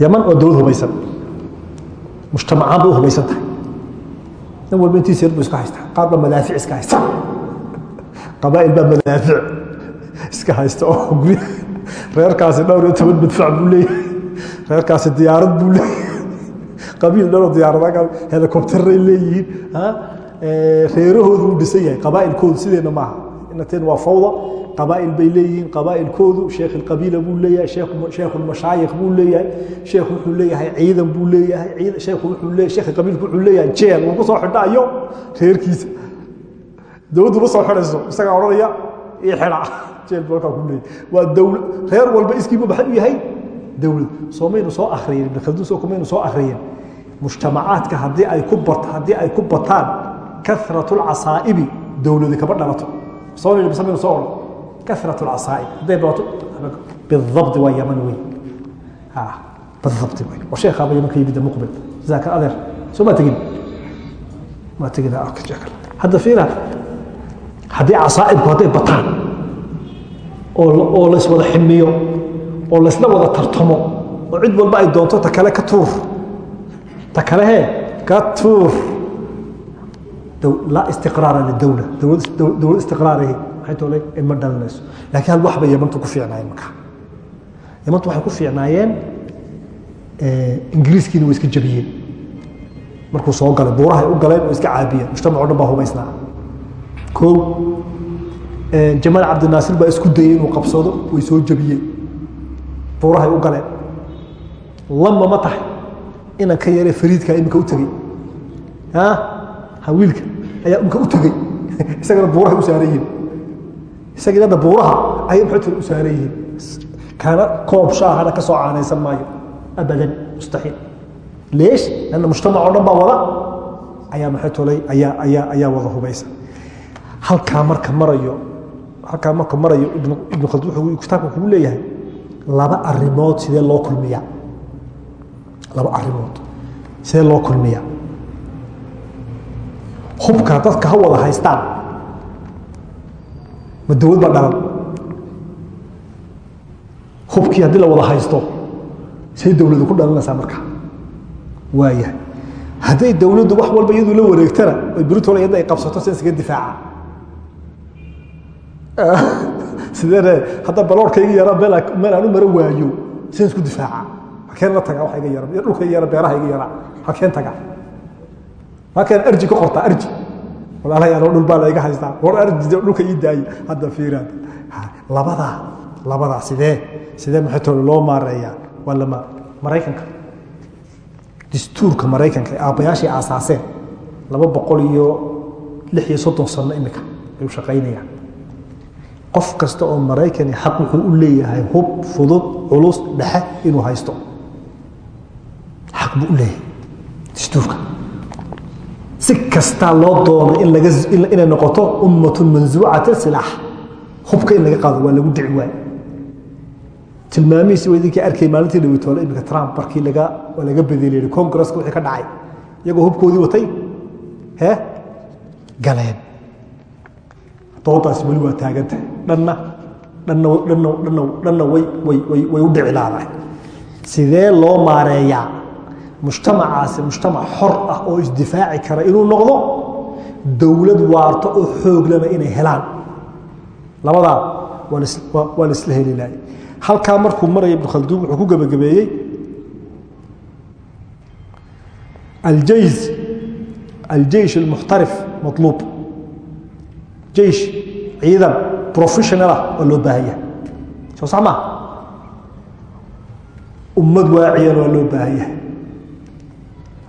yaman waa dowlad hubaysan. Mujtamacaan bay u hubaysan tahay. Nin walba intiisa yar buu iska haystaa. Qaar baa madaafic iska haysta. Qabaa'il baa madaafic iska haysta oo guri reerkaasi dhowr iyo toban madfac buu leeyahay. Reerkaasi diyaarad buu leeyahay. Qabiil dhanoo diyaarada helicopteray leeyihiin reerahoodu uu dhisan yahay. Qabaa'ilkoodu sideenna maaha. Inateen waa fawda qabaa'il bay leeyihiin qabaa'ilkoodu sheekh ilqabiila buu leeyahay sheekhu lmashaayikh buu leeyahay sheekhu wuxuu leeyahay ciidan buu leeyahay sheekh qabiilku wuxuu leeyahay jeel uu ku soo xidhaayo? Reerkiisa. Dowladdu ma soo xidhayso isagaa odhanaya ii xidha. Jeel buu halkaa ku leeyahay. Waa dowla reer walba iskiiba maxay u yahay? Dowlad soomaynu soo akhriyeen ibn khaldun soo kumaynu soo akhriyeen. Mujtamacaadka haddii ay ku bat haddii ay ku bataan karat lcasaa'ibi dowladi kama dhalato. Soo maynu soo odhan karat lcasaa'ib hadday badato بالضبط waa yaman wey بالضبط wey oo sheekhaaba yaman ka yimid muqbil jazaaka adeer soo ma tegin ma tegin hadda fiira haddii casaa'ibku hadday bataan oo layswada ximiyo oo laysla wada tartamo oo cid walba ay doonto ta kale ka tuur ta kale he ka tuur laa istiqraara lidowla dowlad istiqraarihi maxay toole ma dhalinayso laakiin hal wax bay yamantu ku fiicnaayeen marka yamantu waxay ku fiicnaayeen ingiriiskiina way iska jabiyeen. Markuu soo galay buurahay u galeen oo iska caabiyeen. Mujtamac o dhan baa hubaysnaa. Kow jamaal cabdinaasir baa isku dayey inuu qabsado way soo jabiyeen. Buurahay u galeen. Lama ma tahay inan ka yaree fariidka iminka u tegey. Hawiilka ayaa imka u tegey. Isagana buurahay u saaran yihiin isagii hadda buuraha ayay maxay u saaran yihiin. Kana koob shaahana ka soo caanaysan maayo. Abadan mustaxiil leesh lanna mujtamac oo dhan baa wada. Ayaa maxay tolay? Ayaa ayaa ayaa wada hubaysa. Halkaa marka marayo halkaa marka marayo ibnu khaldun wuxuu kitaabka kugu leeyahay laba arrimood sidee loo kulmiyaa. Laba arrimood sidee loo kulmiyaa. Hubka dadka ha wada haystaan ma dowlad baa dhalan. Hubkii haddii la wada haysto say dowladu ku dhalanaysaa marka? Waayahay. Hadday dowladdu wax walba iyadu la wareegtana ay britol iyadna ay qabsato si iskaga difaaca. Sidee hadda baloorkayga yara meel aan u mara waayo sin isku difaaca. Halkeen la taga waxa iga yara dhulkayga yara beeraha iga yara. Halkeen taga halkeen arji ka qortaa arji walaalayaal dhul baa la iga haystaa. War arji dhulka ii daayi hadda fiiraan labadaa labadaa sidee? Sidee maxay tole loo maareeyaa? Waa lama maraykanka. Dastuurka maraykanka ee aasaaseen. Laba boqol iyo lix iyo soddon sano imika ayuu shaqaynayaan qof kasta oo maraykani xaq wuxuu u leeyahay hub fudud culus dhexe inuu haysto. Xaq buu u leeyahay. Dastuurka si kastaa loo laga inay noqoto ummatun mansuucata silaax hubka in laga qaado waa lagu dici waay tilmaamihiisi waa idinkii arkay maalintii dhawitoole imika trump markii waa laga bedeliyey congresska wixii ka dhacay. Iyagoo hubkoodii watay hee galeen. Doodaasi weli waa taagantahay dhanna dhanna dhanna dhanna way way way u dhici laadahay sidee loo maareeyaa mujtamacaasi mujtamac xor ah oo isdifaaci kara inuu noqdo dowlad waarto oo xooglana inay helaan. Labadaa waa la isla heli lahay halkaa markuu maraya ibnu khalduun wuxuu ku gebagabeeyey aljayz aljeysh almuxtarif maطluub jeysh ciidan professional ah oo loo baahan yahay. Soo sax maa ummad waaciyana waa loo baahan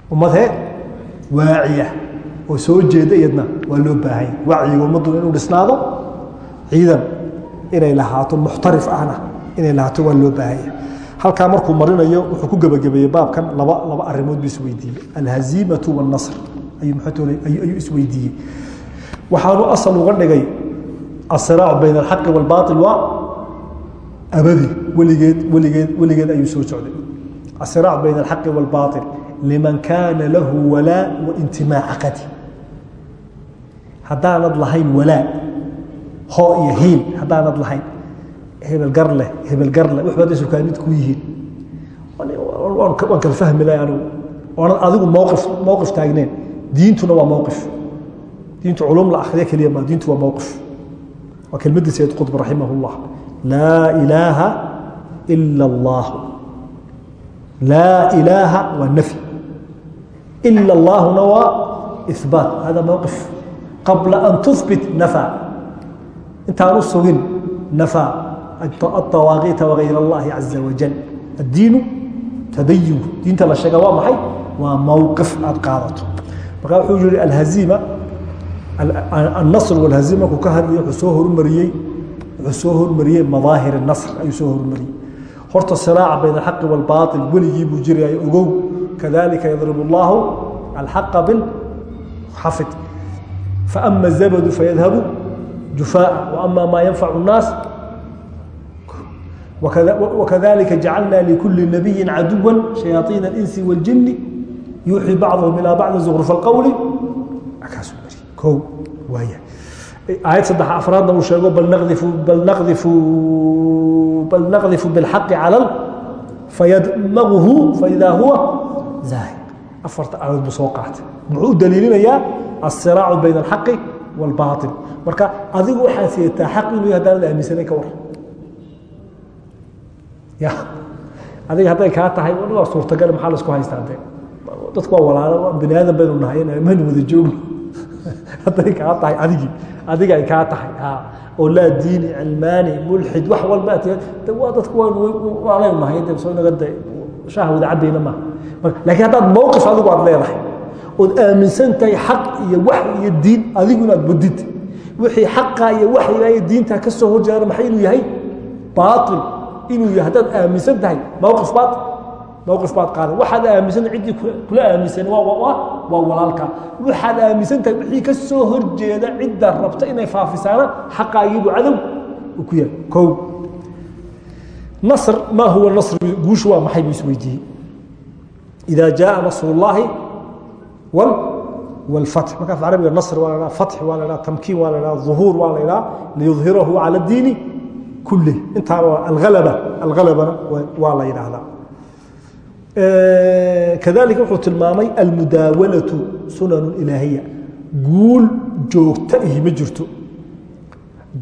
yahay ummad he waaciya oo soo jeeda iyadna waa loo baahan yahay wacyiga ummadduna inuu dhisnaado ciidan inay lahaato muxtarif ahna inay lahaato waa loo baahan yahay halkaa markuu marinayo wuxuu ku gebagabeeyey baabkan laba laba arrimood buu isweydiiyey alhaziimatu wاlnasr ayuu maxatole ayuu isweydiiyey waxaanu asal uga dhigay asiraac bayna alxaqi wاlbaail waa abadi weligeed weligeed weligeed ayuu soo socday asiraac bayna alxaqi wاlbaail liman kaana lahu walaa waintimaa caqadi haddaanad lahayn walaa hoo iyo hiil haddaanad lahayn hebel gar leh hebel gar leh waxba hadday sukaan mid ku yihiin. Waan kala fahmi lahay anigu oonan adigu mowqif mowqif taagneen. Diintuna waa mowqif diintu culum la akhriya keliya ma diintu waa mowqif waa kelmaddii sayid qutb raximah اllah laa ilaaha ila اllah laa ilaaha waa nafy ila اllahuna waa ihbaat hada mowqif qabla an tuhbit nafa intaanu sugin nafa الطواغيت وغير الله عز وجل الدين تدين diinta la sheega waa maxay waa mowqif aad qaadato marka wuxuu yihi alhaziima النصر والهزيمة markuu ka hadlaya wuxuu soo hormariyey wuxuu soo hormariyey madaahir النصر ayuu soo hormariyey horta صراaca bayna الحaqi والباطل weligii buu jiraya ogow كذلika يضرب الله الحق بالحفظ فأما الزبد فيذهب جفاء وأما ما ينفع الناس وكذلك جعلنا لكل نبي عدوا شياطين الإنس والجن يوحي بعضهم إلى بعض زخرف القول o waaya aayad saddex afraadna uu sheego bal naqdifu bal naqdifu bal naqdifu biاlxaqi cala fayadmaguhu faidaa huwa zaahid. Afarta aayadood buu soo qaatay. Muxuu daliilinayaa? Asiraacu bayna alxaqi wاlbaaطil marka adigu waxaad sidataa xaq inuu yahay haddaanad aaminsanayn ka war. Ya. Adiga hadday kaa tahay waa suurtagal maxaa la isku haystaa de dadku waa walaalo bani aadam baynu nahay maynu wada joogno hadday kaa tahay adigii adiga ay kaa tahay oo laa diini cilmaani mulxid wax walba dadku waalaynu nahay de soo inaga de shaah wada cabayna maaha lakiin haddaad mowqif adigu aad leedahay ood aaminsan tahay xaq iyo wax iyo diin adigu inaad wadid wixii xaqa iyo waxyiga iyo diinta ka soo horjeeda maxay inuu yahay baail inuu yahay haddaad aaminsan tahay mowqif baad mowqif baad qaaday. Waxaad aaminsanta ciddii kula aaminsan waa walaalka. Waxaad aaminsantahay wixii ka soo horjeeda cidda rabta inay faafisaana xaqaagiibuu cadow ku yahay. O nasr maa huwa nasr? Guushu waa maxay? Buu isweydiiyey idaa jaaa nasru اllaahi wاlfatx markaas carabiga nasr waa la fatx waa la tamkiin waa la haa uhuur waa la ydhaha liyudhirahu cala diini kulih intaaba alhalabana waa la yidhaahdaa kadalia wuxuu tilmaamay almudaawalatu sunanu ilaahiya. Guul joogta ihi ma jirto.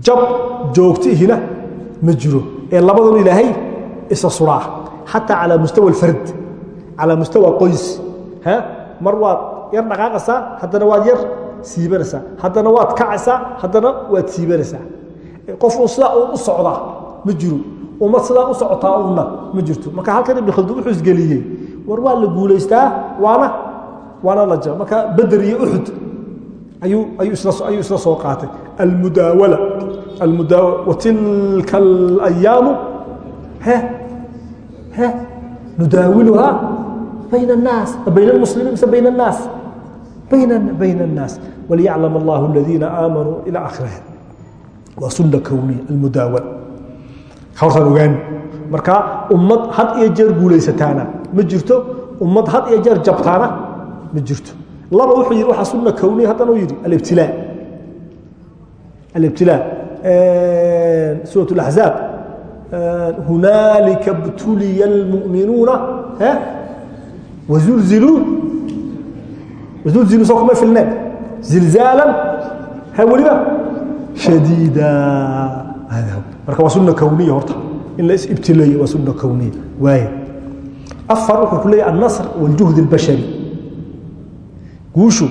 Jab joogta ihina ma jiro. Ee labadaba ilaahay isa suraa xataa calaa mustawa alfard. Calaa mustawa qoys. Mar waad yar dhaqaaqaysaa haddana waad yar siibanaysaa. Haddana waad kacaysaa haddana waad siibanaysaa. Qof uu sidaa u socdaa ma jiro ummad sidaa u socotaa una ma jirto marka halkan ibn khaldun wuxuu isgeliyey war waa la guulaystaa waana waana la jaba marka beder iyo uxud ayuu ayuu isla ayuu isla soo qaatay almudaawala almudaawa watilka alayaamu he he nudaawiluhaa بين الناس بين المسلمين mise بين الناas بين الناas وليعلم الله الذيiنa آمنوا إلى آخره waa suنة كونية المداawل hawsaan ogaani marka ummad had iyo jeer guulaysataana ma jirto? Ummad had iyo jeer jabtaana? Ma jirto. Laba wuxuu yidhi waxaa sunna kowniya haddana u yidhi alibtilaa alibtilaa surat اlaxzaab hunaalika btuliya اlmu'minuuna wazulziluu wazulziluu soo kuma filneen. Zilzaalan. Weliba. Shadiida marka waa sunna kowniya horta. In la is-ibtileeyo waa sunna kowniya waaya afar wuxuu ku leeyahy annasr waljuhd اlbashari guushu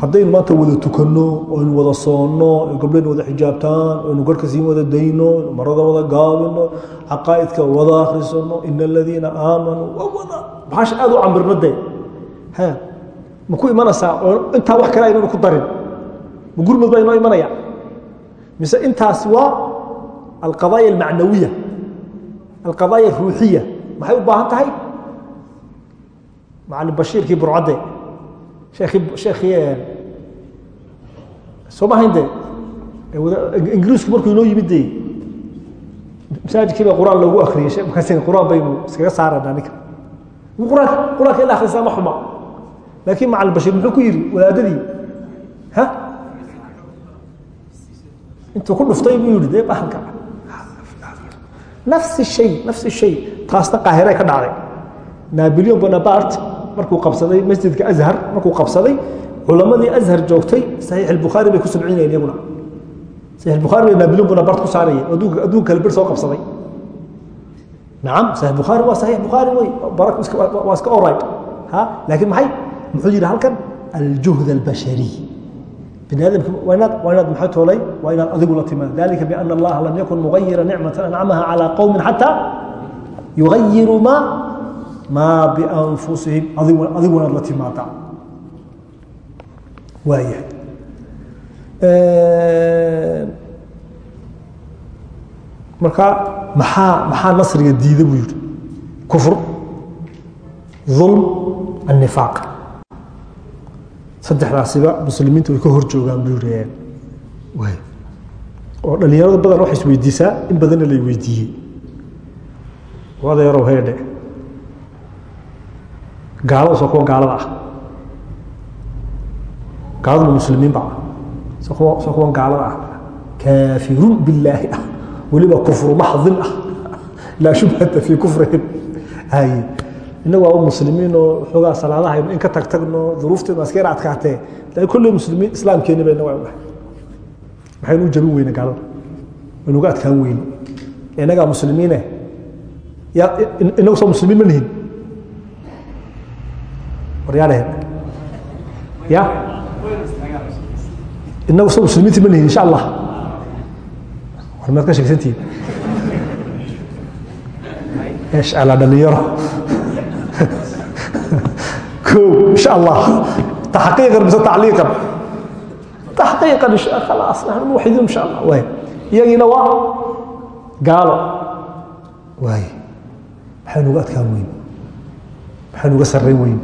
haddaynu maanta wada tukanno oynu wada soonno gabdhaynu wada xijaabtaan oynu garhka siin wada dayno marada wada gaabino caqaa'idka wada akhrisano ina aladiina aamanuu waa wada. Maxaasha aad u cambirno dee. Ha. Ma ku imanaysaa oo intaa wax kale aynanu ku darin. Ma gurmud baa inoo imanaya? Mise intaasi waa alqadaaya almacnawiya alqadaaya aruuxiya maxay u baahan tahay? Macalin bashiirkii burcadde sheekii soo mahayn de ingiriisku markuu inoo yimid de masaajidkii baa qur'aan loogu akriyey markaas qur'aan baynu iskaga saarana ninka. Quraanka quraanka in la akhrisaa ma xuma. Laakiin macal bashir muxuu ku yidhi wadaadadii ha? Intuu ku dhuftay buu yihi dee bahalka nafsi shay nafsi shay taasna qaahiray ka dhacday nabilyon bonaparte markuu qabsaday masjidka azhar markuu qabsaday culamadii azhar joogtay saxiix albukhaari bay ku subcinayeen iyaguna saxiix albukhaari bay nabilyon bonaparte ku saarayeen adduunka adduunka kale bir soo qabsaday nacam saxiix bukhaari waa saxiix bukhaari wey barak waa iska oray ha laakiin maxay muxuu yidhi halkan aljuhd albashariy bini aadamka waa inaad maxaa toolay? Nasriga diida buu yihi kufr ulm annifaaq saddexdaasiba muslimiinta way ka hor joogaan buu yihi oo dhalinyarada badan waxay isweydiisaa in badanna lay weydiiyey. Odayarow heedhe gaalada soo kuwa gaalada ah. Gaaladuna muslimiin ba soo kuwan gaalada ah. Kaafirun billaahi ah. Weliba kufru maxdin ah. Laa shubhata fii kufrihim. Haye inagu waa muslimiin oo xoogaa salaadahaynu in ka tag tagno duruufteenu askayar adkaatee. Lakin kulley muslimiin islaamkeenni bay inagu dhahay maxaynu u jabin weyne gaalada waynuga adkaan weyne. Innagaa muslimiine ya inagu soo muslimiin ma nihin waryaalehen ya? Inagu soo muslimiinti ma nihin insha allah war maad ka sheegsantihin esh ala dhalinyaro o insha allah taxqiiqan mise tacliiqan taxqiiqan insha khalaas naxnu muwaxidiin insha allah waay iyagiina waa gaalo waaye maxay nugu adkaan weyn maxay nuga sarrayn weyn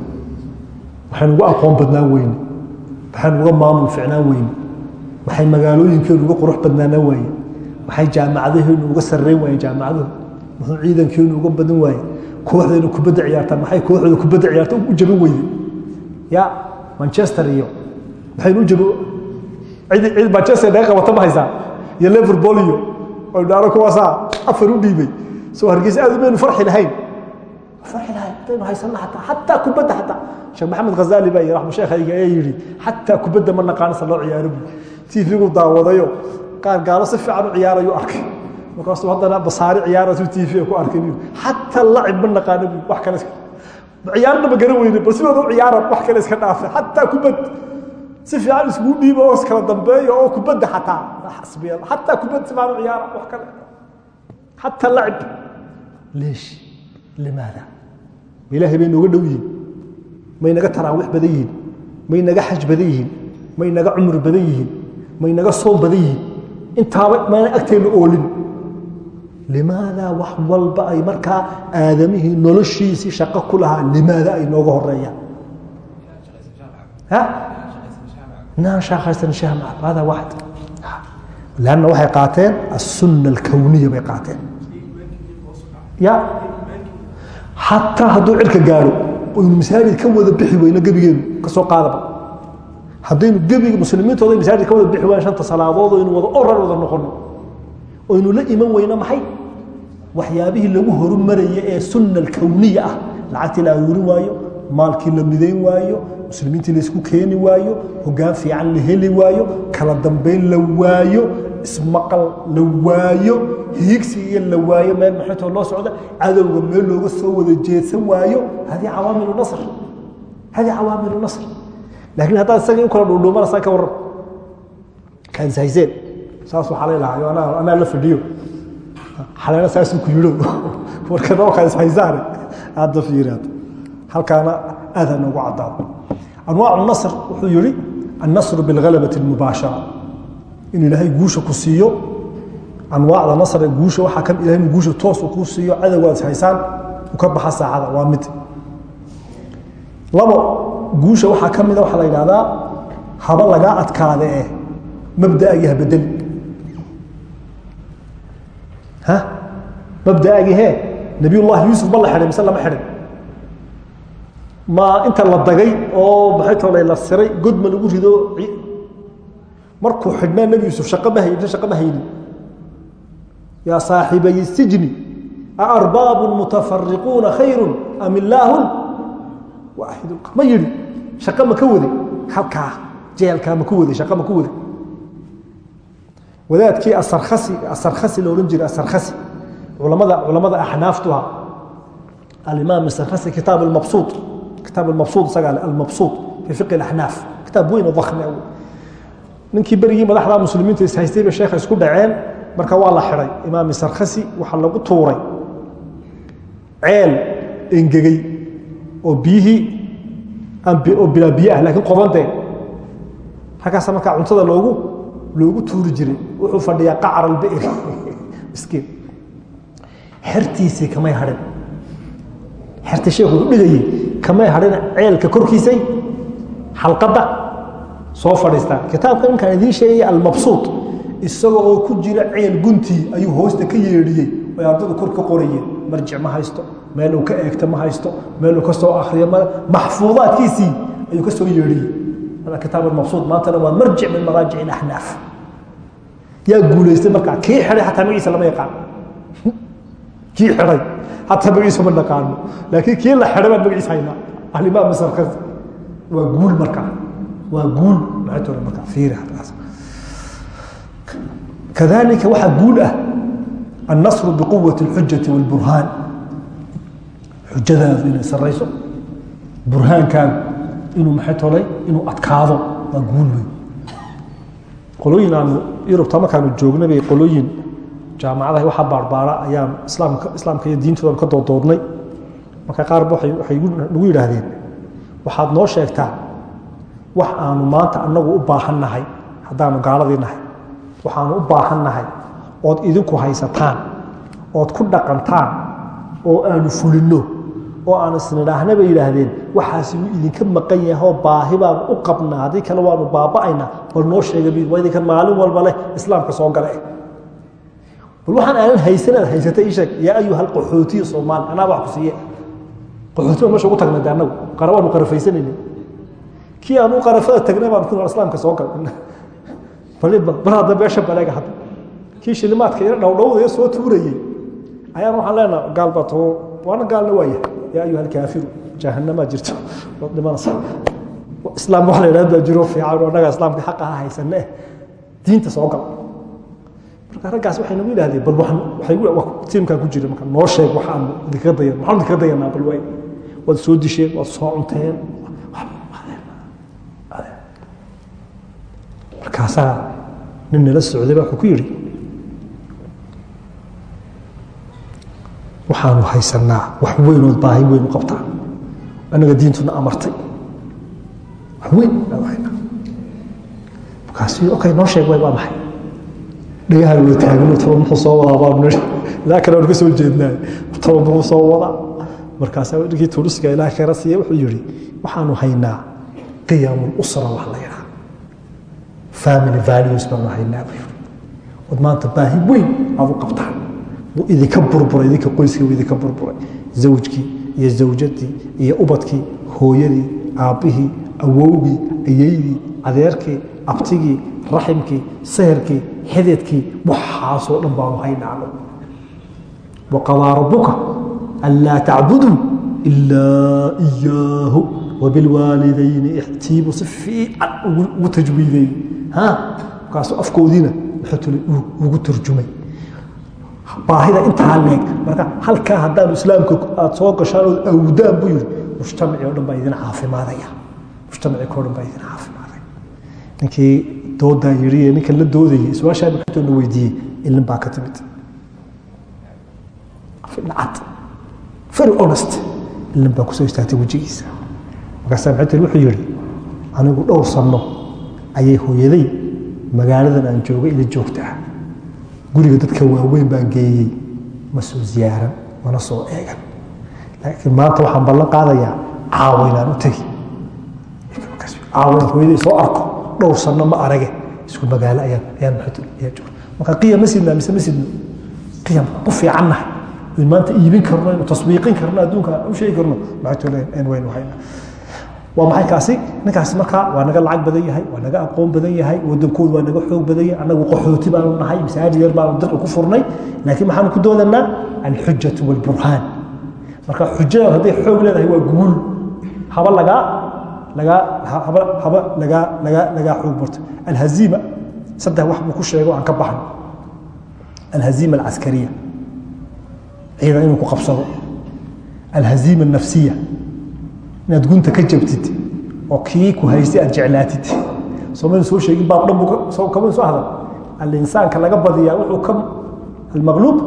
maxay nugu aqoon badnaan weyn maxay nuga maamul ficnaan weyn maxay magaalooyinkeenu uga qurux badnaanaan waaye maxay jaamacadaheenu uga sarrayn waaye jaamacaduhu muxuu ciidankeenu uga badin waaye kooxdeenu kubadda ciyaarta maxay kooxdooda kubadda ciyaarta? U jabin weyde ya manchester iyo maxaynu u jabi cid cid manchester naga qabata ma haysaa? Iyo liverpool iyo dhaaro kuwaasaa afar u dhiibay. Soo hargeysa aad maynu farxi lahayn. Farxi lahayn hadaynu haysana xataa xataa kubadda xataa sheekh maxamed ghazali baa raxmu sheekhayga ayaa yidhi xataa kubadda ma naqaanasa loo ciyaaro bu tv-gu daawadayo qaar gaalo si fiican u ciyaarayu arkay markaasuu haddana basaari ciyaaratu tv ku arkay bu xataa lacib ma naqaano wax kale ciyaarna ma garan bal sidooda u wax kale iska dhaafe xataa kubad si fiican iskugu dhiibo oo iskala dambeeyo oo kubadda xataa xataa kubad si fiican u wax kale. Xataa lacib. Leesh limaada? Ma bay nooga dhow yihiin? May naga taraawix badan yihiin? May naga xaj badan yihiin? May naga cumri badan yihiin? May naga soom badan yihiin? Intaaba maana agteenna oolin limaada wax walba ay markaa aadamihii noloshiisii shaqo ku lahaa limaada ay nooga horeeyaan an waxyaabihii lagu horumaraya ee sunna alkowniya ah. Lacagtii la aruurin waayo maalkii la midayn waayo muslimiintii laysku keeni waayo hogaan fiican la heli waayo kala dambayn la waayo ismaqal la waayo hiigsi iyo la waayo meel maxaytoo loo socda cadowga meel looga soo wada jeedsan waayo haddii cawaamilu nasr laakiin haddaad isagii u kala dhuudhuumanaysaa ka warran. Kaansahayseen saas ilahayo anaa anaa la fadhiyo xaleena saasuu ku yidho warkada oo kaanshaysaane aadda fiiraad halkaana aad ha noogu caddaado anwaacu nasr wuxuu yihi annasru bilgalabati اlmubaashara in ilaahay guusha ku siiyo anwaacda nasre guusha waxaa ka ilahay inuu guusha toos uu kuu siiyo cadowgaad is haysaan u ka baxa saacada waa mid. Labo guusha waxaa ka mida waxaa la yidhahdaa haba lagaa adkaade eh mabda'agii ha bedeli ha? Mabda'agii hee? Nabiyullahi yuusuf ma la xidhay mise lama xidhin ma inta la dagay oo maxay toolay la siray god ma lagu rido markuu xidhnaa nebi yuusuf shaqo ma haynin shaqo ma haynin. Yaa saaxibay sijni aarbaabu mutafariquuna khayru am ilaahun waaxidu ma yidhi shaqo ma ka waday halkaa jeelkaa ma ku waday shaqo ma ku waday wadaadkii la odhan jiray asarkhasi. Culamada culamada axnaaftuha alimaam asarkhasi kitaab almabsuut. Kitaab almabsuut isagaa le almabsuut fi fiqi alaxnaaf. Kitaab weyn oo dakhmi ah. Ninkii berigii madaxda muslimiinta is haystay bay sheekha isku dhaceen. Marka waa la xidhay imaam sarkhasi waxaa lagu tuuray. Ceel engegey oo biyihii oo bilaa biyo ah laakiin qobantee halkaasa markaa cuntada loogu loogu tuuri jiray. Wuxuu fadhiyaa qacar albi'r miskiin. Xertiisii kamay hadhin. Xerta sheekhu u dhigayey kamay hadhin ceelka korkiisay xalqadda soo fadhiistaan. Kitaabka ninkaan idiin sheegaya almabsuut isaga oo ku jira ceel guntii ayuu hoosta ka yeedhiyey ay ardadu kor ka qorayeen. Marjic ma haysto meel ka eegto ma haysto meel ka soo akriyo ma maxfuudaadkiisii ayuu ka soo yeedhiyey hada kitaab mabsuud maantana waa marjic min maraajic اaxnaaf yaa guulaystay markaa kii xidhay xataa magiisa lama yaqaan kii xidhay xataa magiisa ma naqaano laakiin kii la xidhay baan magiisa haynaa alimaam masarka waa guul markaa waa guul maxay tore markaa fiiri halkaas kadalika waxaa guul ah النصر بقوة الحجة والبرهان xujadaadu inay sarayso burhaankaagu inuu maxay tolay inuu adkaado. Waa guul weyn. Qolooyin aanu yurubta markaanu joognay bay qolooyin jaamacadaha waxa baarbaara ayaan islaamka iyo diintoodan ka doodoodnay marka qaarba waxay nagu yidhaahdeen waxaad noo sheegtaa wax aanu maanta annagu u baahan haddaanu gaaladii nahay. Waxaanu u baahan ood idinku haysataan ood ku dhaqantaan oo aanu fulinno oo aan isnidhaahna bay yidhaahdeen. Waxaasi wuu idinka maqan yahoo baahi baanu u qabnaa haddii kale waanu baaba'aynaa bal noo sheega bu waa idinkan maalin walba leh islaamka soo gale bal waxaan aanan haysan aad haysatay ii sheeg yaa ayuha alqaxootiya soomaali anaa wax ku siiye qaxooti baan meesha ugu tagnay de annagu? Qara waanu qarafaysanayna kii aan u qarafada tagnay baan ku islaamka soo gal bal hadda meesha baleega hadda. Kii shilimaadka ina dhowdhowdaya soo tuurayey ayaan waxaan leenaha gaal waana gaalna waaya yaa ayuha alkaafiru jahanamaa jirto waad dhimanaysa islaam wax la yidhahda jiro fiican oo annaga islaamka xaqa ha haysane diinta soo gal marka raggaas waxay nagu yidhahdeen bal waxaan tiimkaa ku jira marka noo sheeg waxaan idinkaga dayan maxaan idinkaga dayanaa bal waay waad soo disheen waad soo cunteen markaasaa nin nala socday baa ku yidhi waxaanu haysanaa wax weynood baahi weyn u qabtaa. Annaga diintuna amartay. Wax weyn markaasi okay noo sheeg way waa maxay dhagahan wada taagno taba muxuu soo wadaa baanu nidhi ilaa kale waanu ka soo jeednaa. Taba muxuu soo wadaa. Markaasaa ninkii tuurisiga ilaah khayra siiya wuxuu yidhi waxaanu haynaa qiyamul usra wax la yidhaha family values baanu haynaa buu yidhi. Wad maanta baahi weyn aad u qabtaan idinka burburay idinka qoyskii idinka burburay. Zawjkii iyo zawjadii iyo ubadkii hooyadii aabbihii awowgii ayeydii adeerkii abtigii raximkii seherkii xididkii waxaasoo dhan baanu haynaano. Waqadaa rabuka anlaa tacbuduu ilaa iyaahu wabilwaalidayni ixtiibu si fiican ugu tajwiideeyey markaasuu afkoodiina ugu turjumay baahida intaa leeg marka halkaa haddaanu islaamka aad soo gashaan ood awdaan buu yidhi mujtamacii o dhan baa idin caafimaadaya. Mujtamacii koo dhan baa idin caafimaadaya. Ninkii doodaa yidhi ee ninkan la doodayay su'aashaa maxatoona weydiiyey ilin baa ka timid. Cad. Very honest. Ilin baa ku soo istaagtay wejigiisa. Markaasaa maxatel wuxuu yidhi anigu dhowr sanno ayay hooyaday magaaladan aan joogay ila joogtaa guriga dadka waaweyn baan geeyey ma soo ziyaaran mana soo eegan. Laakiin maanta waxaan ballan qaadayaa caawa inaan u tegi. Caawa hooyaday soo arko dhowr sanno ma arage isku magaalo ayaan ayaan ayaa marka qiyam ma sidnaa mise ma sidno qiyam fiicannahay in maanta iibin karno inu taswiiqin karno adduunka u sheegi karno. Maxaytolen weyn hayna waa maxay kaasi? Ninkaasi markaa waa naga lacag badan yahay waa naga aqoon badan yahay wadankoodu waa naga xoog badan yahay annagu qaxooti baanu nahay masaajid yar baanu dadka ku furnay laakiin maxaanu ku doodanaa alxujatu walburhaan. Marka xujadan hadday xoog leedahay waa guul. Haba lagaa lagaa haba haba lagaa lagaa lagaa xoog barto. Alhaziima saddex wax buu ku sheego aan ka baxno. Alhaziima alcaskariya ciidan inuu ku qabsado. Alhaziima alnafsiya inaad gunta ka jabtid oo kii ku haystay aad jeclaatid. Soomanu soo sheegin baab dhan kama soo hadal? Alinsaanka laga badiyaa wuxuu ka almaqluub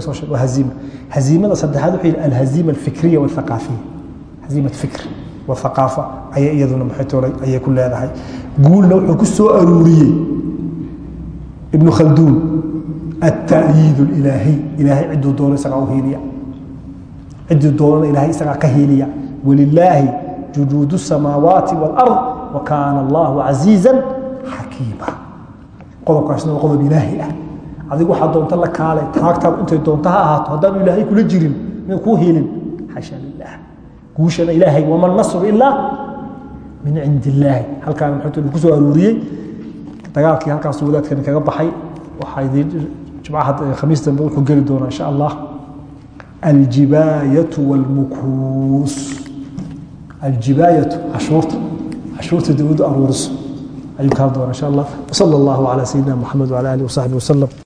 soo sheeg waa haziima. Haziimada saddexaad wuxuu yidhi alhaziima alfikriya walthaqaafiya. Haziimad fikr wa ayay iyaduna maxaytoolay ayay ku leedahay. Guulna wuxuu ku soo aruuriyey ibnu khalduun altaayiid ilaahiy ilaahay ciduu doono isagaa u hiiliya ciduu doonana ilaahay isagaa ka hiiliya ولله جدود السماوات والأرض وكان الله عزيزا حكيما قضب كاسنا قضب إلهي أه adigu waxaa doonta la kaalay taagtaad intay doonta ha ahaato haddaanu ilaahay kula jirin min kuu helin xasha lilah guushana ilaahay wama nasru ilaa min cindi illaahi halkaan muxuu ku soo aruuriyey dagaalkii halkaas wadaadkani kaga baxay waxaa idin jimcaha khamiis dambe wuxuu geli doonaa insha allah aljibaayatu walmukuus aljibaayatu cashuurta cashuurta dowladdu aruuriso ayuu kaan doonaa insha allah wsala allahu calaa sayidina moxamed wala alihi wasaxbi wasalam